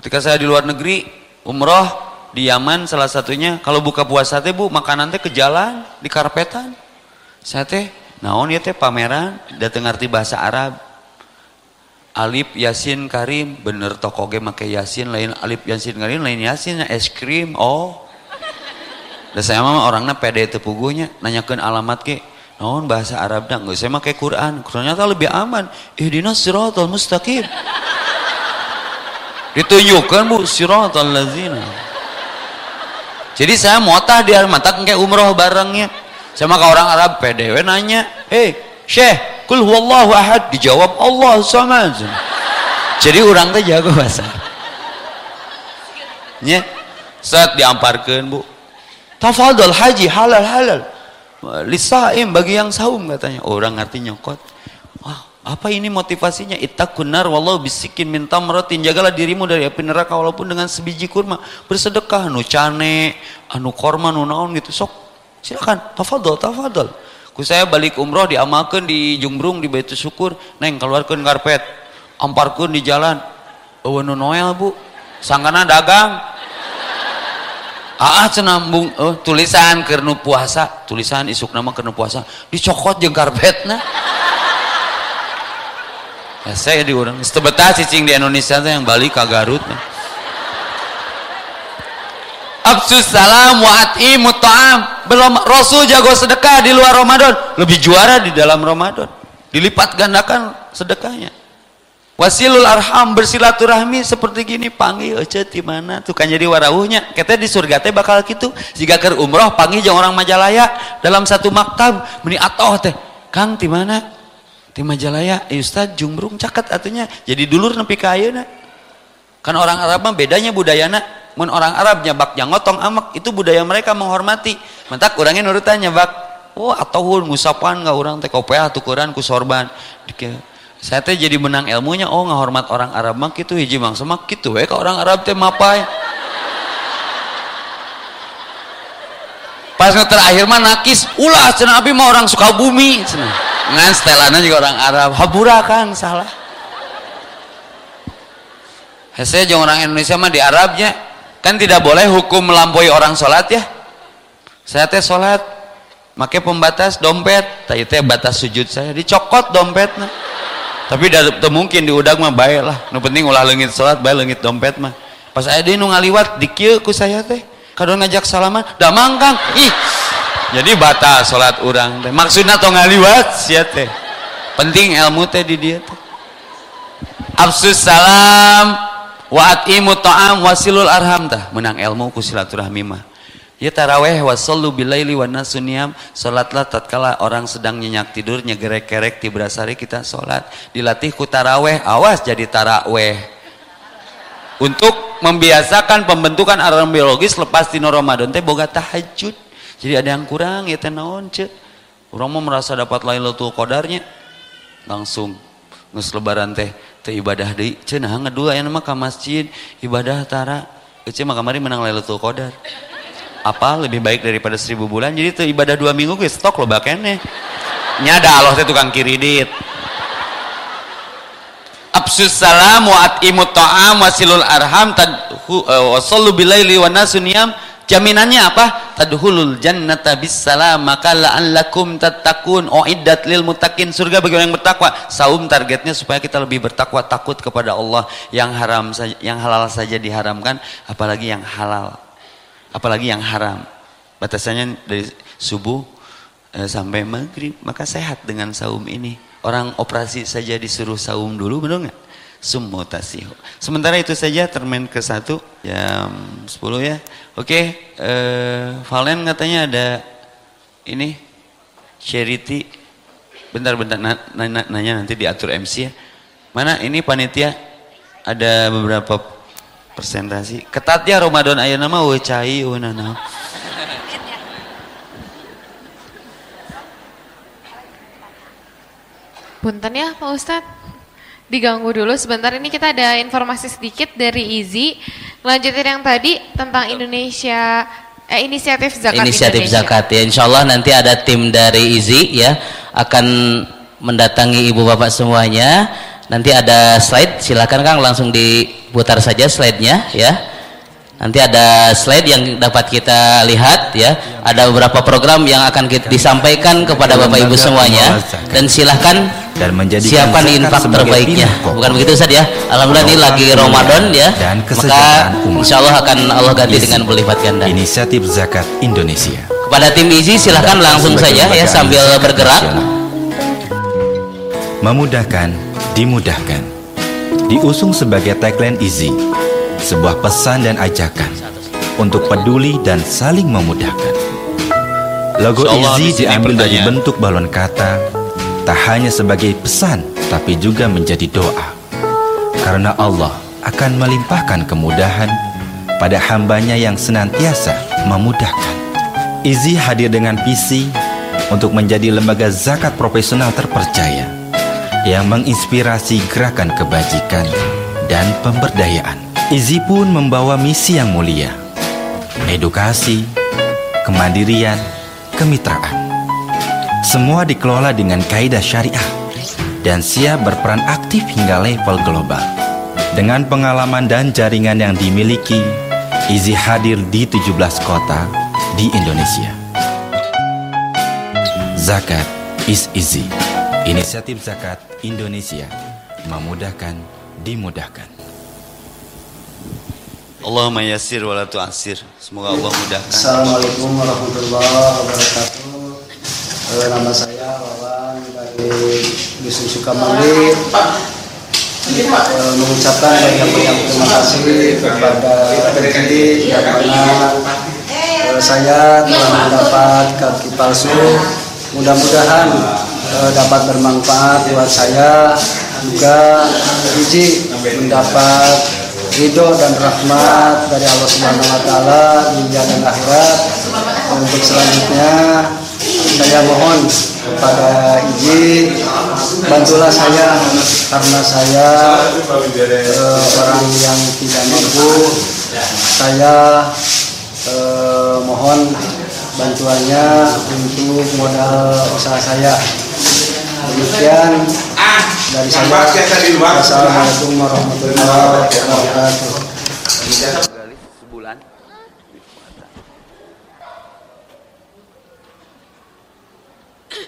Ketika saya di luar negeri umroh di Yaman salah satunya kalau buka puasa teh Bu makanan teh ke jalan di karpetan. Saya teh naon ya teh pameran datang ngerti bahasa Arab Alif Yasin Karim bener toko ge make Yasin lain Alif Yasin Karim lain Yasin es krim oh dan saya mah orangnya pede itu pugunya nanyakan alamat ke naon bahasa Arab dah nggak saya make Quran ternyata lebih aman ihdinas siratal mustaqim ditunjukkan bu siratal lazina jadi saya motah di mata kayak umroh barengnya sama ke orang Arab PDW nanya hei Syekh Kul huwallahu ahad dijawab Allah sama Jadi orang teh jago bahasa. Nya. Saat diamparkan Bu. Tafadhal haji halal halal. Lisaim bagi yang saum katanya. Orang ngerti nyokot. Wah, apa ini motivasinya? Ittaqun nar wallahu bisikin min tamratin. Jagalah dirimu dari api neraka walaupun dengan sebiji kurma. Bersedekah anu cane, anu korma, anu naon gitu. Sok silakan. Tafadhal, tafadhal ku saya balik umroh diamalkan di Jumbrung di Baitu Syukur neng keluarkan karpet amparkan di jalan oh Noel bu sangkana dagang ah cenambung oh, tulisan kernu puasa tulisan isuk nama kernu puasa dicokot jeng karpet nah ya saya di orang sebetah cicing di Indonesia yang balik ke Garut. Absus salam wa atimu ta'am. Belum Rasul jago sedekah di luar Ramadan. Lebih juara di dalam Ramadan. Dilipat gandakan sedekahnya wasilul arham bersilaturahmi seperti gini panggil aja di mana. Tuh kan jadi warawuhnya. Kita di surga teh bakal gitu. Jika ke umroh panggil jangan orang Majalaya. Dalam satu maktab meni atoh teh. Kang di mana? Di Majalaya. Eh, Ustaz jumbrung caket atunya jadi dulur nepi ka kan orang Arab mah bedanya budayana. Mun orang Arab nyabak yang ngotong amak itu budaya mereka menghormati. Mentak orangnya nurutan nyabak. Oh atau ngusapan nggak orang teh. Kopea tukuran ku sorban saya teh jadi menang ilmunya. Oh ngahormat orang Arab mah gitu hiji mang semak gitu we ka orang Arab teh mapai. Pas terakhir mah nakis ulah cenah abi mah orang suka bumi. Cenah. Ngan setelana juga orang Arab habura kan salah. Saya jangan orang Indonesia mah di Arabnya kan tidak boleh hukum melampaui orang sholat ya. Saya teh sholat make pembatas dompet. Tadi teh batas sujud saya dicokot dompet nah. Tapi tidak mungkin diudang mah baik lah. Nu penting ulah lengit sholat baik lengit dompet mah. Pas ada nu ngaliwat dikieu ku saya teh. Kadang ngajak salaman dah mangkang. Ih. Jadi batas sholat orang teh. Maksudnya to ngaliwat sia teh. Penting ilmu teh di dia teh. Absus salam. Wa atimu ta'am wasilul arham tah. Menang ilmu ku silaturahmi mah ya taraweh wasallu bilaili wa nasuniyam salatlah tatkala orang sedang nyenyak tidur nyegerek-kerek ti berasari kita salat dilatih ku taraweh awas jadi taraweh. Untuk membiasakan pembentukan alarm biologis lepas di Ramadan teh boga tahajud. Jadi ada yang kurang ya teh cek. Orang mau merasa dapat Lailatul Qadarnya langsung ngus lebaran teh teu ibadah deui. Cenah ngedua aya nama ka masjid. Ibadah tara. Ece mah kamari menang Lailatul Qadar apa lebih baik daripada seribu bulan jadi tuh ibadah dua minggu gue stok lo bakene nyada Allah teh tukang kiridit absus salam wa atimu ta'am wasilul arham tadhu uh, wa sallu bilaili wa nasuniyam Jaminannya apa? Tadhulul jannata bisalam maka la'allakum tattaqun uiddat lil muttaqin. Surga bagi orang yang bertakwa. Saum targetnya supaya kita lebih bertakwa, takut kepada Allah. Yang haram saja, yang halal saja diharamkan, apalagi yang halal. Apalagi yang haram. Batasannya dari subuh eh, sampai maghrib, maka sehat dengan saum ini. Orang operasi saja disuruh saum dulu, benar nggak? Sumutasihu. Sementara itu saja termen ke satu jam 10 ya. Oke, eh, Valen katanya ada ini charity. Bentar-bentar nanya, nanya nanti diatur MC ya. Mana ini panitia ada beberapa presentasi. Ketat ya Ramadan ayah nama wecai wenana. Punten ya Pak Ustadz. diganggu dulu sebentar. Ini kita ada informasi sedikit dari Izi. Lanjutin yang tadi tentang Indonesia eh, inisiatif zakat inisiatif Indonesia. zakat ya Insya Allah nanti ada tim dari Izi ya akan mendatangi ibu bapak semuanya nanti ada slide silakan Kang langsung diputar saja slide-nya ya. Nanti ada slide yang dapat kita lihat ya. Ada beberapa program yang akan kita disampaikan kepada bapak ibu semuanya. dan silahkan dan nih infak terbaiknya. bukan begitu Ustaz ya. Alhamdulillah ini lagi Ramadan ya. dan maka insya Allah akan Allah ganti dengan berlipat ganda. Inisiatif Zakat Indonesia. kepada tim Izi silahkan langsung saja ya sambil bergerak. Memudahkan, dimudahkan. Diusung sebagai tagline Easy, sebuah pesan dan ajakan untuk peduli dan saling memudahkan. Logo Insyaallah Easy diambil dari bentuk balon kata, tak hanya sebagai pesan, tapi juga menjadi doa. Karena Allah akan melimpahkan kemudahan pada hambanya yang senantiasa memudahkan. Easy hadir dengan visi untuk menjadi lembaga zakat profesional terpercaya yang menginspirasi gerakan kebajikan dan pemberdayaan. Easy pun membawa misi yang mulia, edukasi, kemandirian, kemitraan. Semua dikelola dengan kaidah syariah dan siap berperan aktif hingga level global. Dengan pengalaman dan jaringan yang dimiliki, Easy hadir di 17 kota di Indonesia. Zakat is easy. Inisiatif Zakat Indonesia memudahkan, dimudahkan. Allahumma yassir wa la tu'assir. Semoga Allah mudahkan. Assalamualaikum warahmatullahi wabarakatuh. Eh, nama saya Wawan dari Dusun Sukamandi. Eh, mengucapkan banyak-banyak terima kasih kepada Terjadi yang mana eh, saya telah mendapat kaki palsu. Mudah-mudahan eh, dapat bermanfaat buat saya juga biji mendapat ridho dan rahmat dari Allah Subhanahu wa taala dunia dan akhirat. Untuk selanjutnya saya mohon kepada Iji bantulah saya karena saya eh, orang yang tidak mampu. Saya eh, mohon bantuannya untuk modal usaha saya. Demikian dari saya. Wassalamualaikum warahmatullahi wabarakatuh. sebulan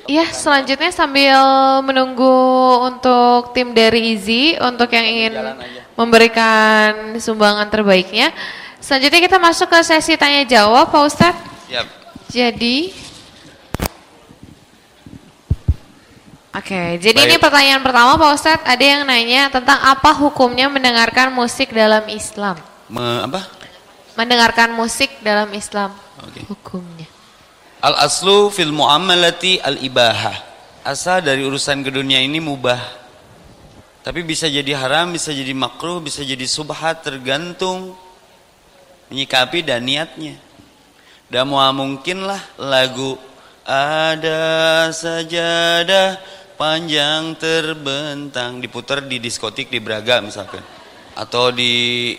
Iya, selanjutnya sambil menunggu untuk tim dari Izi untuk yang ingin memberikan sumbangan terbaiknya. Selanjutnya kita masuk ke sesi tanya jawab, Pak Ustadz. Siap. Jadi Oke, jadi ini Baik. pertanyaan pertama Pak Ustadz, ada yang nanya tentang apa hukumnya mendengarkan musik dalam Islam? Me, apa? Mendengarkan musik dalam Islam. Oke. Hukumnya. Al aslu fil muamalati al ibahah. Asal dari urusan ke dunia ini mubah. Tapi bisa jadi haram, bisa jadi makruh, bisa jadi subhat tergantung menyikapi dan niatnya. Dan mau mungkinlah lagu ada sajadah panjang terbentang diputar di diskotik di Braga misalkan atau di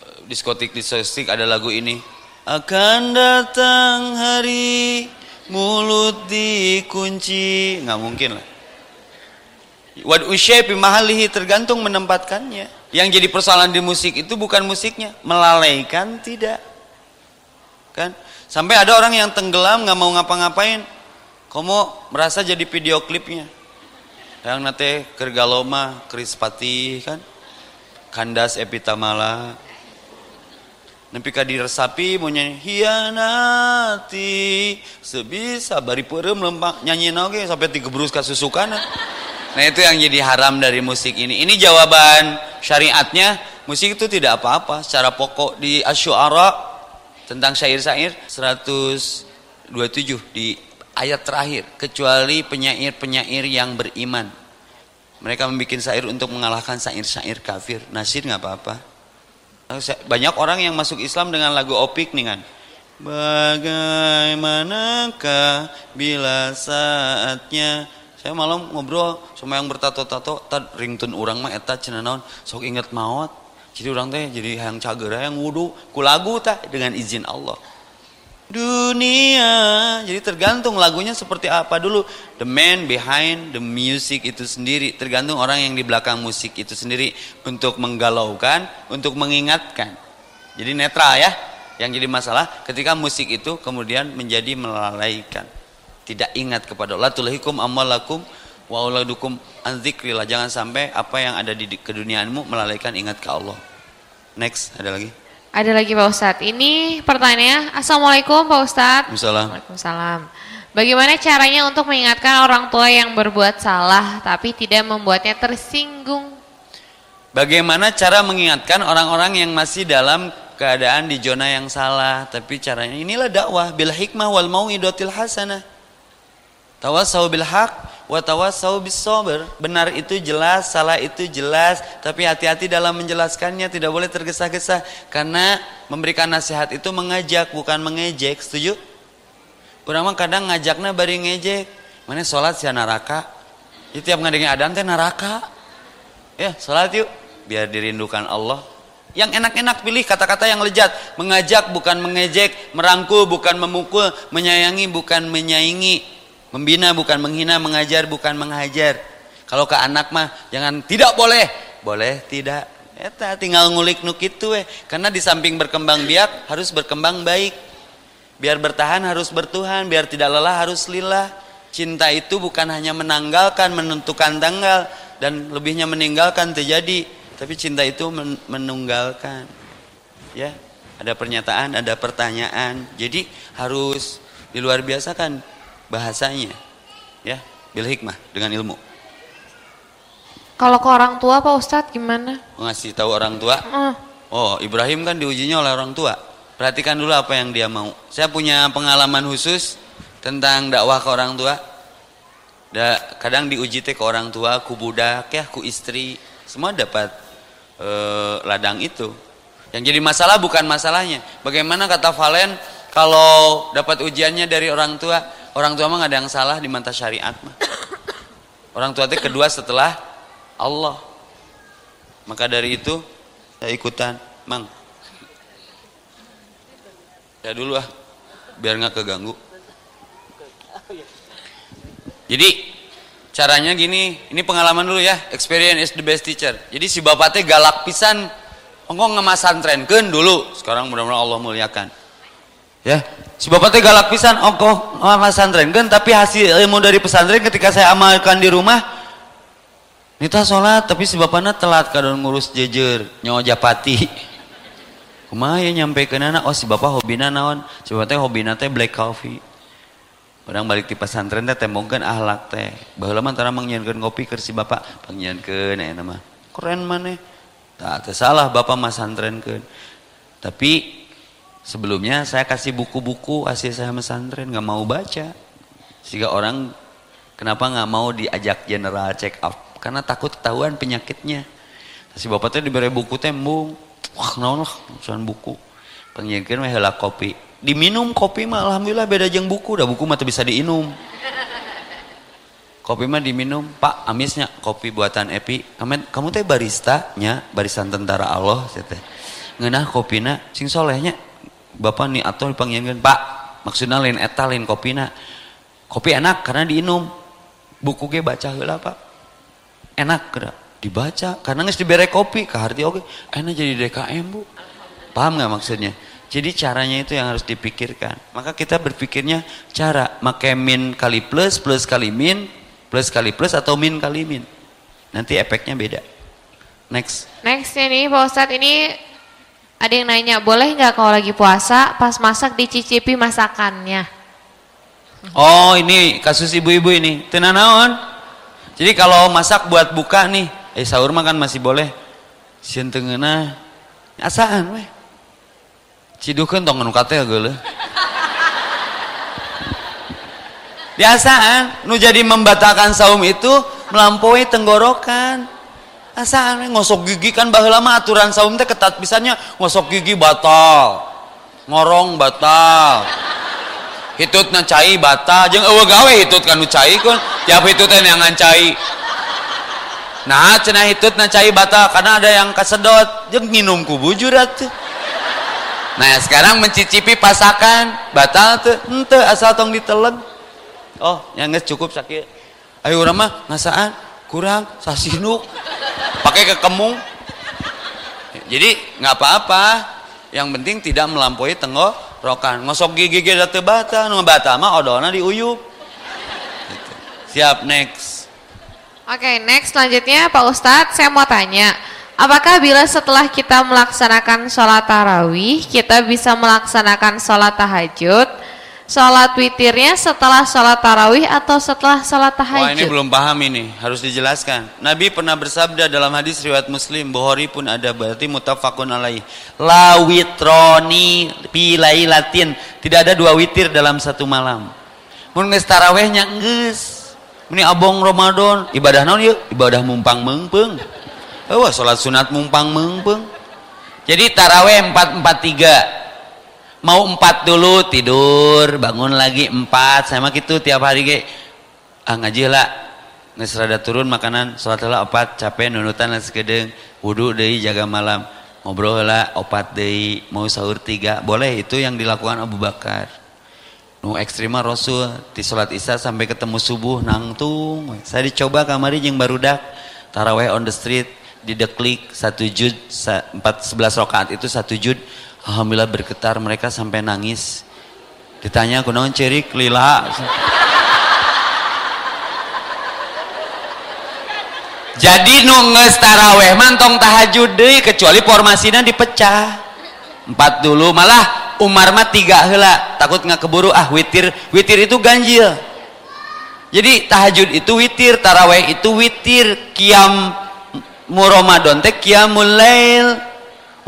eh, diskotik diskotik ada lagu ini akan datang hari mulut dikunci nggak mungkin lah Wad usyai mahalihi tergantung menempatkannya. Yang jadi persoalan di musik itu bukan musiknya, melalaikan tidak. Kan? Sampai ada orang yang tenggelam nggak mau ngapa-ngapain. Kamu merasa jadi video klipnya. Yang nate kergaloma, krispati kan. Kandas epitamala. Nempi ka diresapi mau nyanyi hianati sebisa bari perem lempak nyanyi oge sampai digebrus ka susukan. Nah itu yang jadi haram dari musik ini. Ini jawaban syariatnya. Musik itu tidak apa-apa secara pokok di Asyuara tentang syair-syair 127 di ayat terakhir kecuali penyair-penyair yang beriman. Mereka membuat syair untuk mengalahkan syair-syair kafir. Nasir nggak apa-apa. Banyak orang yang masuk Islam dengan lagu opik nih kan. Bagaimanakah bila saatnya saya malam ngobrol sama yang bertato-tato tad ringtone orang mah eta cenah sok inget maut jadi orang teh jadi yang cagera yang wudu ku lagu tak dengan izin Allah dunia. Jadi tergantung lagunya seperti apa dulu. The man behind the music itu sendiri. Tergantung orang yang di belakang musik itu sendiri. Untuk menggalaukan untuk mengingatkan. Jadi netral ya yang jadi masalah. Ketika musik itu kemudian menjadi melalaikan. Tidak ingat kepada Allah. Tulhikum amalakum wa auladukum an dzikrillah. Jangan sampai apa yang ada di keduniaanmu melalaikan ingat ke Allah. Next ada lagi ada lagi Pak Ustadz ini pertanyaannya Assalamualaikum Pak Ustadz Waalaikumsalam. Waalaikumsalam. Bagaimana caranya untuk mengingatkan orang tua yang berbuat salah tapi tidak membuatnya tersinggung? Bagaimana cara mengingatkan orang-orang yang masih dalam keadaan di zona yang salah? Tapi caranya inilah dakwah bil hikmah wal mau'idatil hasanah Tawasau bil haq wa tawasau bis sabr. Benar itu jelas, salah itu jelas, tapi hati-hati dalam menjelaskannya, tidak boleh tergesa-gesa karena memberikan nasihat itu mengajak bukan mengejek. Setuju? Urang mah kadang ngajakna bari ngejek. Mana salat sia neraka? Itu tiap ngadenge adan teh neraka. Ya, salat yuk biar dirindukan Allah. Yang enak-enak pilih kata-kata yang lejat, mengajak bukan mengejek, merangkul bukan memukul, menyayangi bukan menyaingi Membina bukan menghina, mengajar bukan menghajar. Kalau ke anak mah jangan tidak boleh, boleh tidak. Eta tinggal ngulik nuk itu eh. Karena di samping berkembang biak harus berkembang baik. Biar bertahan harus bertuhan, biar tidak lelah harus lillah. Cinta itu bukan hanya menanggalkan, menentukan tanggal dan lebihnya meninggalkan terjadi, tapi cinta itu menunggalkan. Ya, ada pernyataan, ada pertanyaan. Jadi harus di luar biasa kan bahasanya ya bil hikmah dengan ilmu. Kalau ke orang tua Pak Ustadz gimana? Ngasih tahu orang tua? Uh. oh Ibrahim kan diujinya oleh orang tua. Perhatikan dulu apa yang dia mau. Saya punya pengalaman khusus tentang dakwah ke orang tua. Da, kadang diuji teh ke orang tua ku budak ya ku istri. Semua dapat eh, ladang itu. Yang jadi masalah bukan masalahnya. Bagaimana kata Valen kalau dapat ujiannya dari orang tua Orang tua mah ada yang salah di mata syariat mah. Orang tua itu kedua setelah Allah. Maka dari itu saya ikutan, Mang. Ya dulu ah, biar nggak keganggu. Jadi caranya gini, ini pengalaman dulu ya, experience is the best teacher. Jadi si bapaknya galak pisan, engkau ngemasantren kan dulu. Sekarang mudah-mudahan Allah muliakan. Ya, Si bapak teh galak pisan, oh kok oh, pesantren? Kan tapi hasil ilmu dari pesantren ketika saya amalkan di rumah Nita sholat. Tapi si bapaknya telat kadang ngurus jejer nyawa japati kumaha ya nyampe ke nana? Oh si bapak hobina naon? Si bapak teh hobina teh black coffee. Orang balik di pesantren teh tembongkan ahlak teh. Bahwa antara mengnyiankan kopi ke si bapak. Pangyiankan ya nama keren mana tak salah bapak mas santren tapi Sebelumnya saya kasih buku-buku hasil saya mesantren nggak mau baca. Sehingga orang kenapa nggak mau diajak general check up? Karena takut ketahuan penyakitnya. Si bapaknya diberi buku tembung. Wah, naon lah, buku. Pengiyakin mah heula kopi. Diminum kopi mah alhamdulillah beda jeng buku, dah buku mah bisa diinum. Kopi mah diminum, Pak, amisnya kopi buatan Epi. Kamu, kamu teh barista nya, barisan tentara Allah, teh. Ngeunah kopina sing solehnya bapak nih atau dipanggilkan pak maksudnya lain eta lain kopina kopi enak karena diinum. Buku gue baca lah pak. Enak kira dibaca. Karena nggak diberi kopi ke harti oke enak jadi DKM bu. Paham nggak maksudnya? Jadi caranya itu yang harus dipikirkan. Maka kita berpikirnya cara make min kali plus plus kali min plus kali plus atau min kali min. Nanti efeknya beda. Next. Next ini Pak Ustadz ini ada yang nanya, boleh nggak kalau lagi puasa pas masak dicicipi masakannya? Oh ini kasus ibu-ibu ini, tenanawan. Jadi kalau masak buat buka nih, eh sahur mah kan masih boleh. Sieun tengeuna asaan weh. Cidukeun tong nu kate geuleuh. Biasaan nu jadi membatalkan saum itu melampaui tenggorokan asal ngosok gigi kan bahwa lama aturan saum teh ketat pisannya. Ngosok gigi batal. Ngorong batal. Hitut cai bata jeung eueuh gawe hitut kanu cai kun. Tiap hitut teh neangan cai nah cenah hitut cai bata karena ada yang kasedot. Jeung minum ku bujur atuh nah sekarang mencicipi pasakan. Batal tuh henteu asal tong diteleg oh yang cukup sakit. Ayo urang mah ngasaan kurang sasinuk. Pakai kekemung. Jadi nggak apa-apa. Yang penting tidak melampaui tenggorokan. Ngosok gigi gigi teu bata nu bata mah odolna diuyup. Gitu. siap next. Oke, okay, next selanjutnya Pak Ustadz, saya mau tanya, apakah bila setelah kita melaksanakan sholat tarawih, kita bisa melaksanakan sholat tahajud, sholat witirnya setelah sholat tarawih atau setelah sholat tahajud? Wah ini belum paham ini, harus dijelaskan. Nabi pernah bersabda dalam hadis riwayat Muslim, Bukhari pun ada berarti mutafakun alaih. La witroni pilailatin, tidak ada dua witir dalam satu malam. Mun geus tarawihnya geus ini abong Ramadan ibadah naon yuk ibadah mumpang mengpeng oh sholat sunat mumpang mengpeng jadi taraweh 443 mau empat dulu tidur. Bangun lagi empat. Sama gitu tiap hari ge. Ah ngaji lah. Nges rada turun makanan sholat lah opat. Capek nunutan lah sekedeng. Wudhu deh jaga malam. Ngobrol lah opat deh mau sahur tiga. Boleh itu yang dilakukan Abu Bakar. Nu ekstrema Rasul. Di sholat isya sampai ketemu subuh nangtung. Saya dicoba kamari yang barudak. Taraweh on the street di deklik satu jud empat sebelas rakaat itu satu jud alhamdulillah bergetar mereka sampai nangis. Ditanya kunaon cerik lila? Jadi nu taraweh mantong tahajud deh kecuali formasinya dipecah. Empat dulu malah Umar mah tiga hela takut nggak keburu ah witir. Witir itu ganjil. Jadi tahajud itu witir taraweh itu witir. Kiam mu Ramadan teh kiamul lail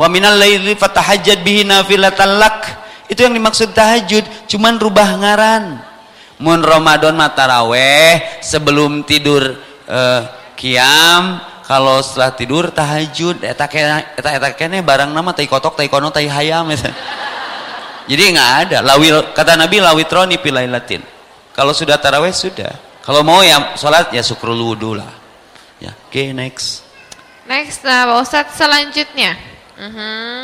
wa minal laili fatahajjad bihi nafilatan lak itu yang dimaksud tahajud cuman rubah ngaran mun Ramadan mah taraweh sebelum tidur uh, kiam kalau setelah tidur tahajud eta kene eta eta kene barang nama tai kotok tai kono tai hayam eta jadi nggak ada. Lawil kata Nabi lawitroni pilailatin. Kalau sudah taraweh sudah. Kalau mau ya sholat ya syukrul wudhu lah. Ya, oke okay, next. Next, nah Pak Ustadz selanjutnya. Mhm. -huh.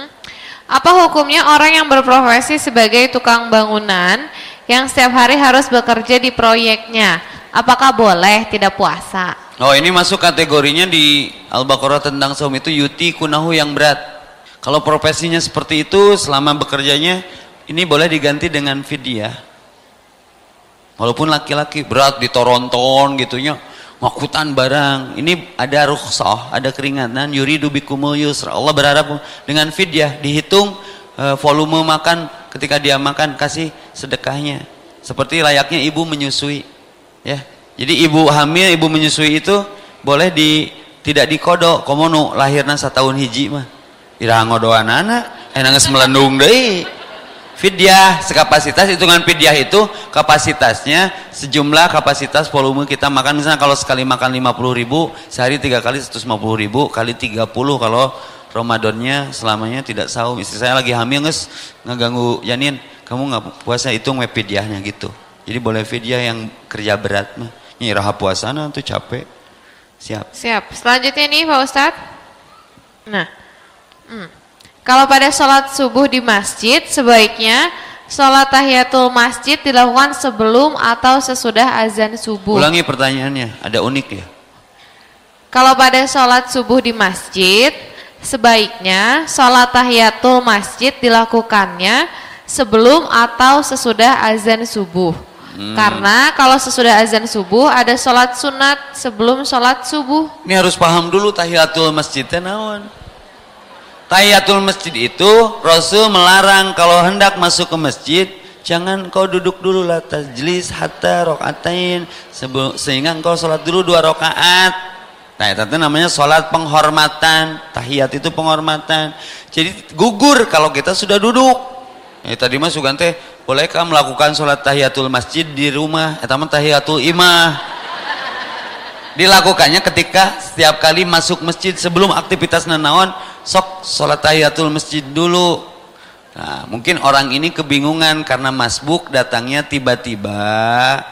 Apa hukumnya orang yang berprofesi sebagai tukang bangunan yang setiap hari harus bekerja di proyeknya? Apakah boleh tidak puasa? Oh ini masuk kategorinya di Al-Baqarah tentang saum itu yuti kunahu yang berat. Kalau profesinya seperti itu selama bekerjanya ini boleh diganti dengan fidyah walaupun laki-laki berat ditoronton gitunya ngakutan barang. Ini ada rukhsah ada keringanan. Yuridu bikumul yusra Allah berharap dengan fidyah dihitung e, volume makan. Ketika dia makan kasih sedekahnya. Seperti layaknya ibu menyusui. Ya. Jadi ibu hamil ibu menyusui itu boleh di tidak dikodok. Komono lahirna setahun hiji mah. Ira ngodoan anak enak melendung deh Fidyah sekapasitas hitungan fidyah itu kapasitasnya sejumlah kapasitas volume kita makan. Misalnya kalau sekali makan 50 ribu sehari tiga kali 150 ribu kali 30 kalau Ramadannya selamanya tidak saum. Istri saya lagi hamil nges ngeganggu janin. Kamu nggak puasa hitung fidyahnya gitu. Jadi boleh fidyah yang kerja berat mah. Nyirah puasa tuh capek. Siap. Siap. Selanjutnya nih Pak Ustadz. Nah hmm. Kalau pada sholat subuh di masjid, sebaiknya sholat tahiyatul masjid dilakukan sebelum atau sesudah azan subuh. Ulangi pertanyaannya, ada unik ya? Kalau pada sholat subuh di masjid, sebaiknya sholat tahiyatul masjid dilakukannya sebelum atau sesudah azan subuh. Hmm. Karena kalau sesudah azan subuh ada sholat sunat sebelum sholat subuh. Ini harus paham dulu tahiyatul masjidnya naon. Tahiyatul masjid itu Rasul melarang kalau hendak masuk ke masjid jangan kau duduk dulu lah tajlis hatta rokaatain sehingga engkau sholat dulu dua rokaat nah itu namanya sholat penghormatan. Tahiyat itu penghormatan. Jadi gugur kalau kita sudah duduk. Ya, tadi mas Sugante bolehkah melakukan sholat tahiyatul masjid di rumah itu tahiyatul imah dilakukannya ketika setiap kali masuk masjid sebelum aktivitas nanawan sok sholat tahiyatul masjid dulu. Nah, mungkin orang ini kebingungan karena masbuk datangnya tiba-tiba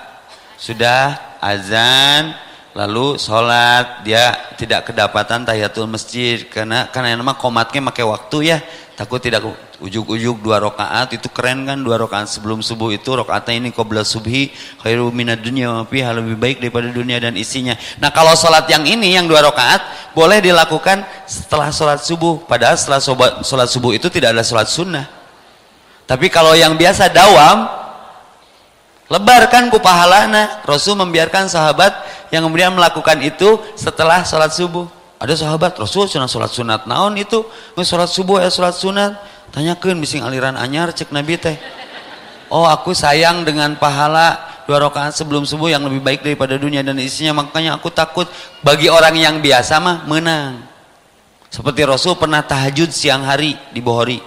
sudah azan lalu sholat dia tidak kedapatan tahiyatul masjid karena karena nama komatnya pakai waktu ya takut tidak ujuk-ujuk dua rakaat itu keren kan dua rakaat sebelum subuh itu rakaatnya ini qabla subhi khairu minad dunya wa fiha lebih baik daripada dunia dan isinya. Nah, kalau salat yang ini yang dua rakaat boleh dilakukan setelah salat subuh. Padahal setelah salat subuh itu tidak ada salat sunnah. Tapi kalau yang biasa dawam lebarkan ku pahalana. Rasul membiarkan sahabat yang kemudian melakukan itu setelah salat subuh. Ada sahabat Rasul sunat salat sunat naon itu? Salat subuh ya salat sunat tanyakan bising aliran anyar cek nabi teh oh aku sayang dengan pahala dua rakaat sebelum subuh yang lebih baik daripada dunia dan isinya makanya aku takut bagi orang yang biasa mah menang seperti Rasul pernah tahajud siang hari di Bohori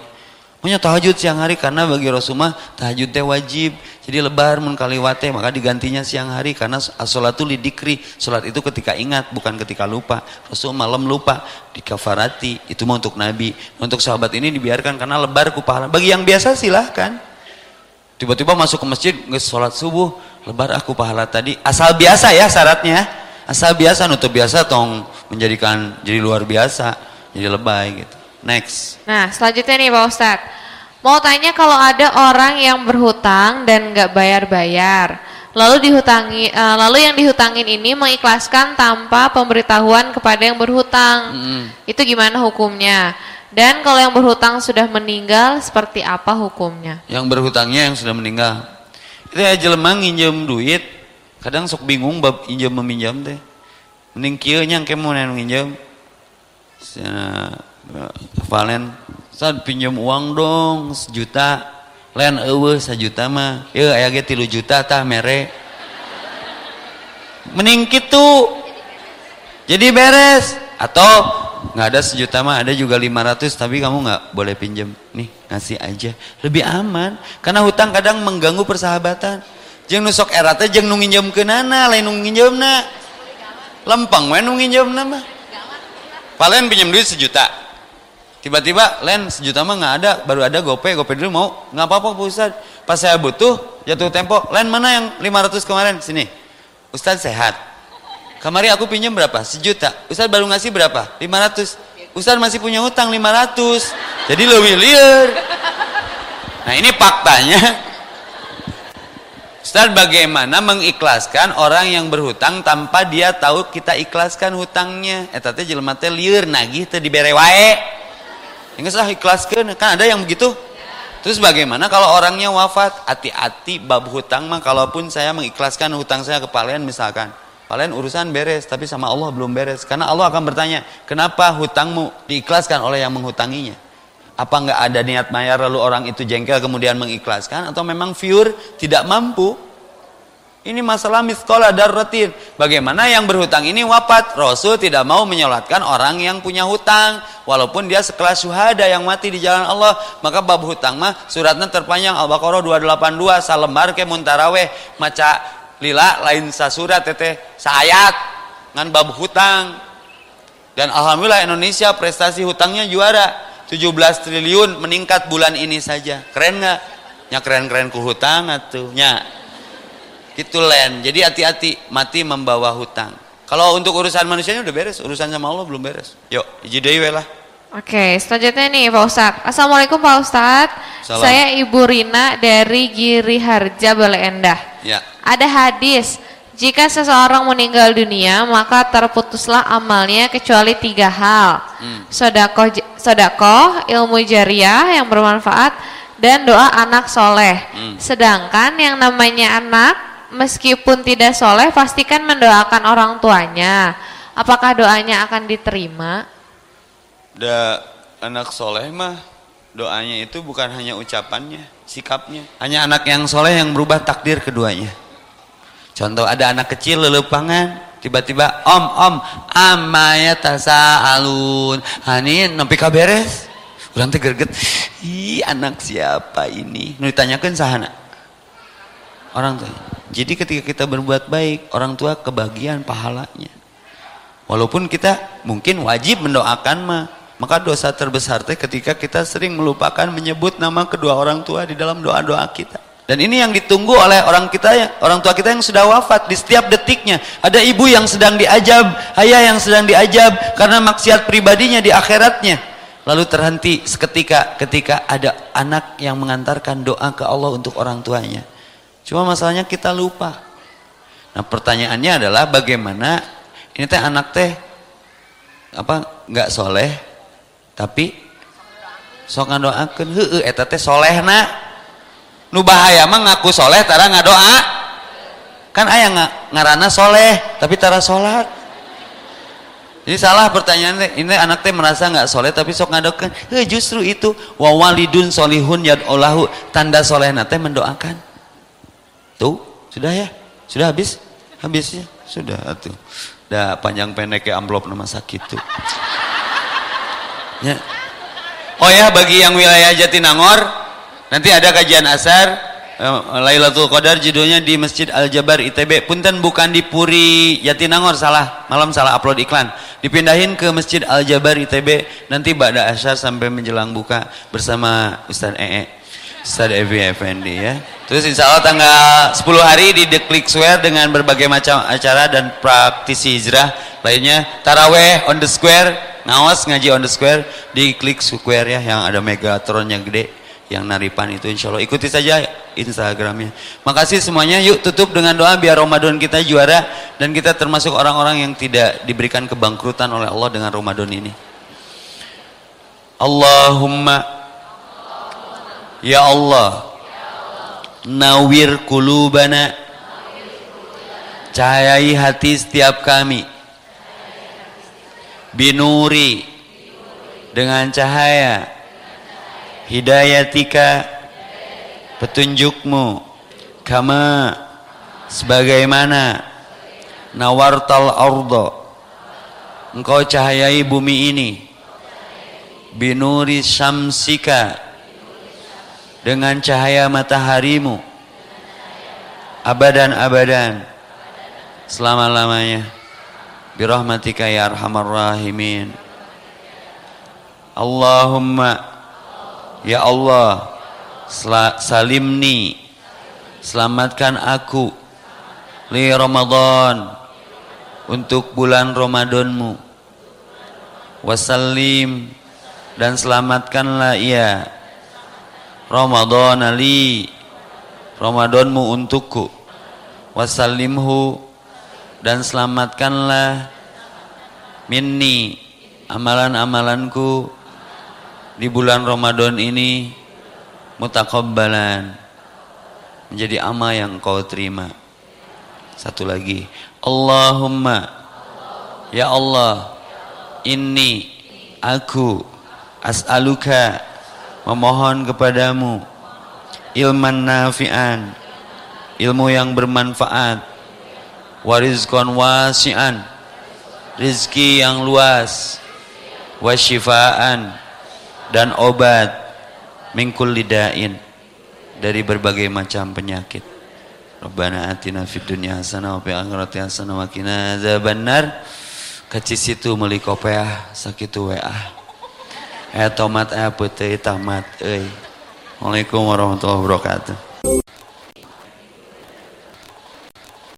punya tahajud siang hari karena bagi Rasul mah tahajud teh wajib. Jadi lebar mun kaliwate maka digantinya siang hari karena as-salatu lidikri. Salat itu ketika ingat bukan ketika lupa. Rasul malam lupa di kafarati itu mah untuk nabi. Untuk sahabat ini dibiarkan karena lebar ku pahala. Bagi yang biasa silahkan. Tiba-tiba masuk ke masjid nggak sholat subuh lebar aku pahala tadi. Asal biasa ya syaratnya. Asal biasa nutup biasa tong menjadikan jadi luar biasa jadi lebay gitu Next. Nah, selanjutnya nih Pak Ustadz. Mau tanya kalau ada orang yang berhutang dan nggak bayar-bayar, lalu dihutangi, uh, lalu yang dihutangin ini mengikhlaskan tanpa pemberitahuan kepada yang berhutang, hmm. itu gimana hukumnya? Dan kalau yang berhutang sudah meninggal, seperti apa hukumnya? Yang berhutangnya yang sudah meninggal, itu aja lemah nginjem duit, kadang sok bingung bab injem meminjam teh, mending kieu nyang kemau nginjem, Valen saat pinjam uang dong sejuta. Lain ewe sejuta mah. Ya aya ge tilu juta tah mere. Mending gitu jadi beres. Atau nggak ada sejuta mah ada juga 500 tapi kamu nggak boleh pinjam. Nih ngasih aja. Lebih aman karena hutang kadang mengganggu persahabatan. Jeng nusok erate jeng nungin jam ke nana lain nungin jam na lempang we nungin jam mah. Paling pinjam duit sejuta tiba-tiba len sejuta mah nggak ada baru ada gope gope dulu mau. Nggak apa-apa Pak Ustad pas saya butuh jatuh tempo. Len mana yang 500 kemarin? Sini. Ustad sehat. Kemarin aku pinjam berapa? Sejuta. Ustad baru ngasih berapa? 500 Ustad masih punya hutang 500 jadi lebih liar. Nah ini faktanya. Ustaz bagaimana mengikhlaskan orang yang berhutang tanpa dia tahu kita ikhlaskan hutangnya? Eta teh jelema teh lieur nagih teh dibere wae Enggak sah ikhlaskan. Kan ada yang begitu. Terus bagaimana kalau orangnya wafat? Hati-hati bab hutang mah kalaupun saya mengikhlaskan hutang saya ke palian misalkan. Palian urusan beres tapi sama Allah belum beres. Karena Allah akan bertanya, "Kenapa hutangmu diikhlaskan oleh yang menghutanginya?" Apa enggak ada niat bayar lalu orang itu jengkel kemudian mengikhlaskan atau memang pure tidak mampu? Ini masalah miskola darratin. Bagaimana yang berhutang ini wafat? Rasul tidak mau menyolatkan orang yang punya hutang. Walaupun dia sekelas syuhada yang mati di jalan Allah. Maka bab hutang mah suratnya terpanjang Al-Baqarah 282. Salembar ke muntaraweh. Maca lila lain sasurat teteh. Sayat. Ngan bab hutang. Dan Alhamdulillah Indonesia prestasi hutangnya juara. 17 triliun meningkat bulan ini saja. Keren nggak? Ya keren-keren ku hutang atuh. Ya itu len jadi hati-hati mati membawa hutang kalau untuk urusan manusianya udah beres urusan sama Allah belum beres yuk dewe lah Oke, selanjutnya nih Pak Ustadz. Assalamualaikum Pak Ustadz. Salam. Saya Ibu Rina dari Giri Harja Bale Endah. Ya. Ada hadis, jika seseorang meninggal dunia maka terputuslah amalnya kecuali tiga hal. Hmm. Sodakoh, sodakoh, ilmu jariah yang bermanfaat, dan doa anak soleh. Hmm. Sedangkan yang namanya anak meskipun tidak soleh pastikan mendoakan orang tuanya. Apakah doanya akan diterima? Da anak soleh mah doanya itu bukan hanya ucapannya sikapnya. Hanya anak yang soleh yang berubah takdir keduanya. Contoh ada anak kecil lelepangan tiba-tiba om om amaya tasa alun hani nampi kaberes teh gerget ih anak siapa ini? Nu ditanyakan sahana orang tua jadi ketika kita berbuat baik, orang tua kebagian pahalanya. Walaupun kita mungkin wajib mendoakan mah, Maka dosa terbesar teh ketika kita sering melupakan menyebut nama kedua orang tua di dalam doa-doa kita. Dan ini yang ditunggu oleh orang kita ya, orang tua kita yang sudah wafat di setiap detiknya. Ada ibu yang sedang diajab, ayah yang sedang diajab karena maksiat pribadinya di akhiratnya. Lalu terhenti seketika ketika ada anak yang mengantarkan doa ke Allah untuk orang tuanya. Cuma masalahnya kita lupa. Nah, pertanyaannya adalah bagaimana ini teh anak teh apa nggak soleh tapi sok ngadoakeun. Heueuh eta teh solehna. Nu bahaya mah ngaku soleh tara ngadoa. Kan aya ngarana soleh tapi tara sholat. Jadi salah pertanyaan ini anak teh merasa nggak soleh tapi sok ngadoakeun. Heuh justru itu. Wa walidun solihun yad'ulahu tanda soleh teh mendoakan tuh sudah ya? Sudah habis? Habis ya sudah tuh dah panjang pendek ke amplop nama sakit tuh. Ya. Oh ya bagi yang wilayah Jatinangor nanti ada kajian asar eh, Lailatul Qadar judulnya di Masjid Al Jabar ITB punten bukan di Puri Jatinangor salah. Malam salah upload iklan. Dipindahin ke Masjid Al Jabar ITB nanti Ba'da Asar sampai menjelang buka bersama Ustaz EE Ustaz Evi Effendi ya. Terus insya Allah tanggal 10 hari di The Click Square dengan berbagai macam acara dan praktisi hijrah lainnya. Taraweh on the square ngawas ngaji on the square di Click Square ya yang ada Megatron yang gede yang naripan itu insya Allah. Ikuti saja Instagramnya. Makasih semuanya. Yuk tutup dengan doa biar Ramadan kita juara dan kita termasuk orang-orang yang tidak diberikan kebangkrutan oleh Allah dengan Ramadan ini. Allahumma Ya Allah Nawir kulubana Cahayai hati setiap kami. Binuri Dengan cahaya. Hidayatika Petunjukmu. Kama Sebagaimana Nawartal ardo Engkau cahayai bumi ini. Binuri syamsika dengan cahaya mataharimu. Abadan-abadan. Selama-lamanya. Birahmatika ya arhamar rahimin. Allahumma. Ya Allah salimni. Selamatkan aku li Ramadan untuk bulan Ramadanmu. Wasallim dan selamatkanlah ia Ramadan ali. Ramadanmu untukku. Wasallimhu dan selamatkanlah minni amalan-amalanku di bulan Ramadan ini mutakabbalan menjadi amal yang kau terima. Satu lagi Allahumma ya Allah ini aku as'aluka memohon kepadamu ilman nafi'an ilmu yang bermanfaat warizkon wasi'an rizki yang luas wasyifaan dan obat mingkul lidain dari berbagai macam penyakit. Rabbana atina fid dunya hasanah wa fil akhirati hasanah wa qina adzabannar. Itu meuli kopeah sakitu wa eh tomat eh putih tamat eh Assalamualaikum warahmatullahi wabarakatuh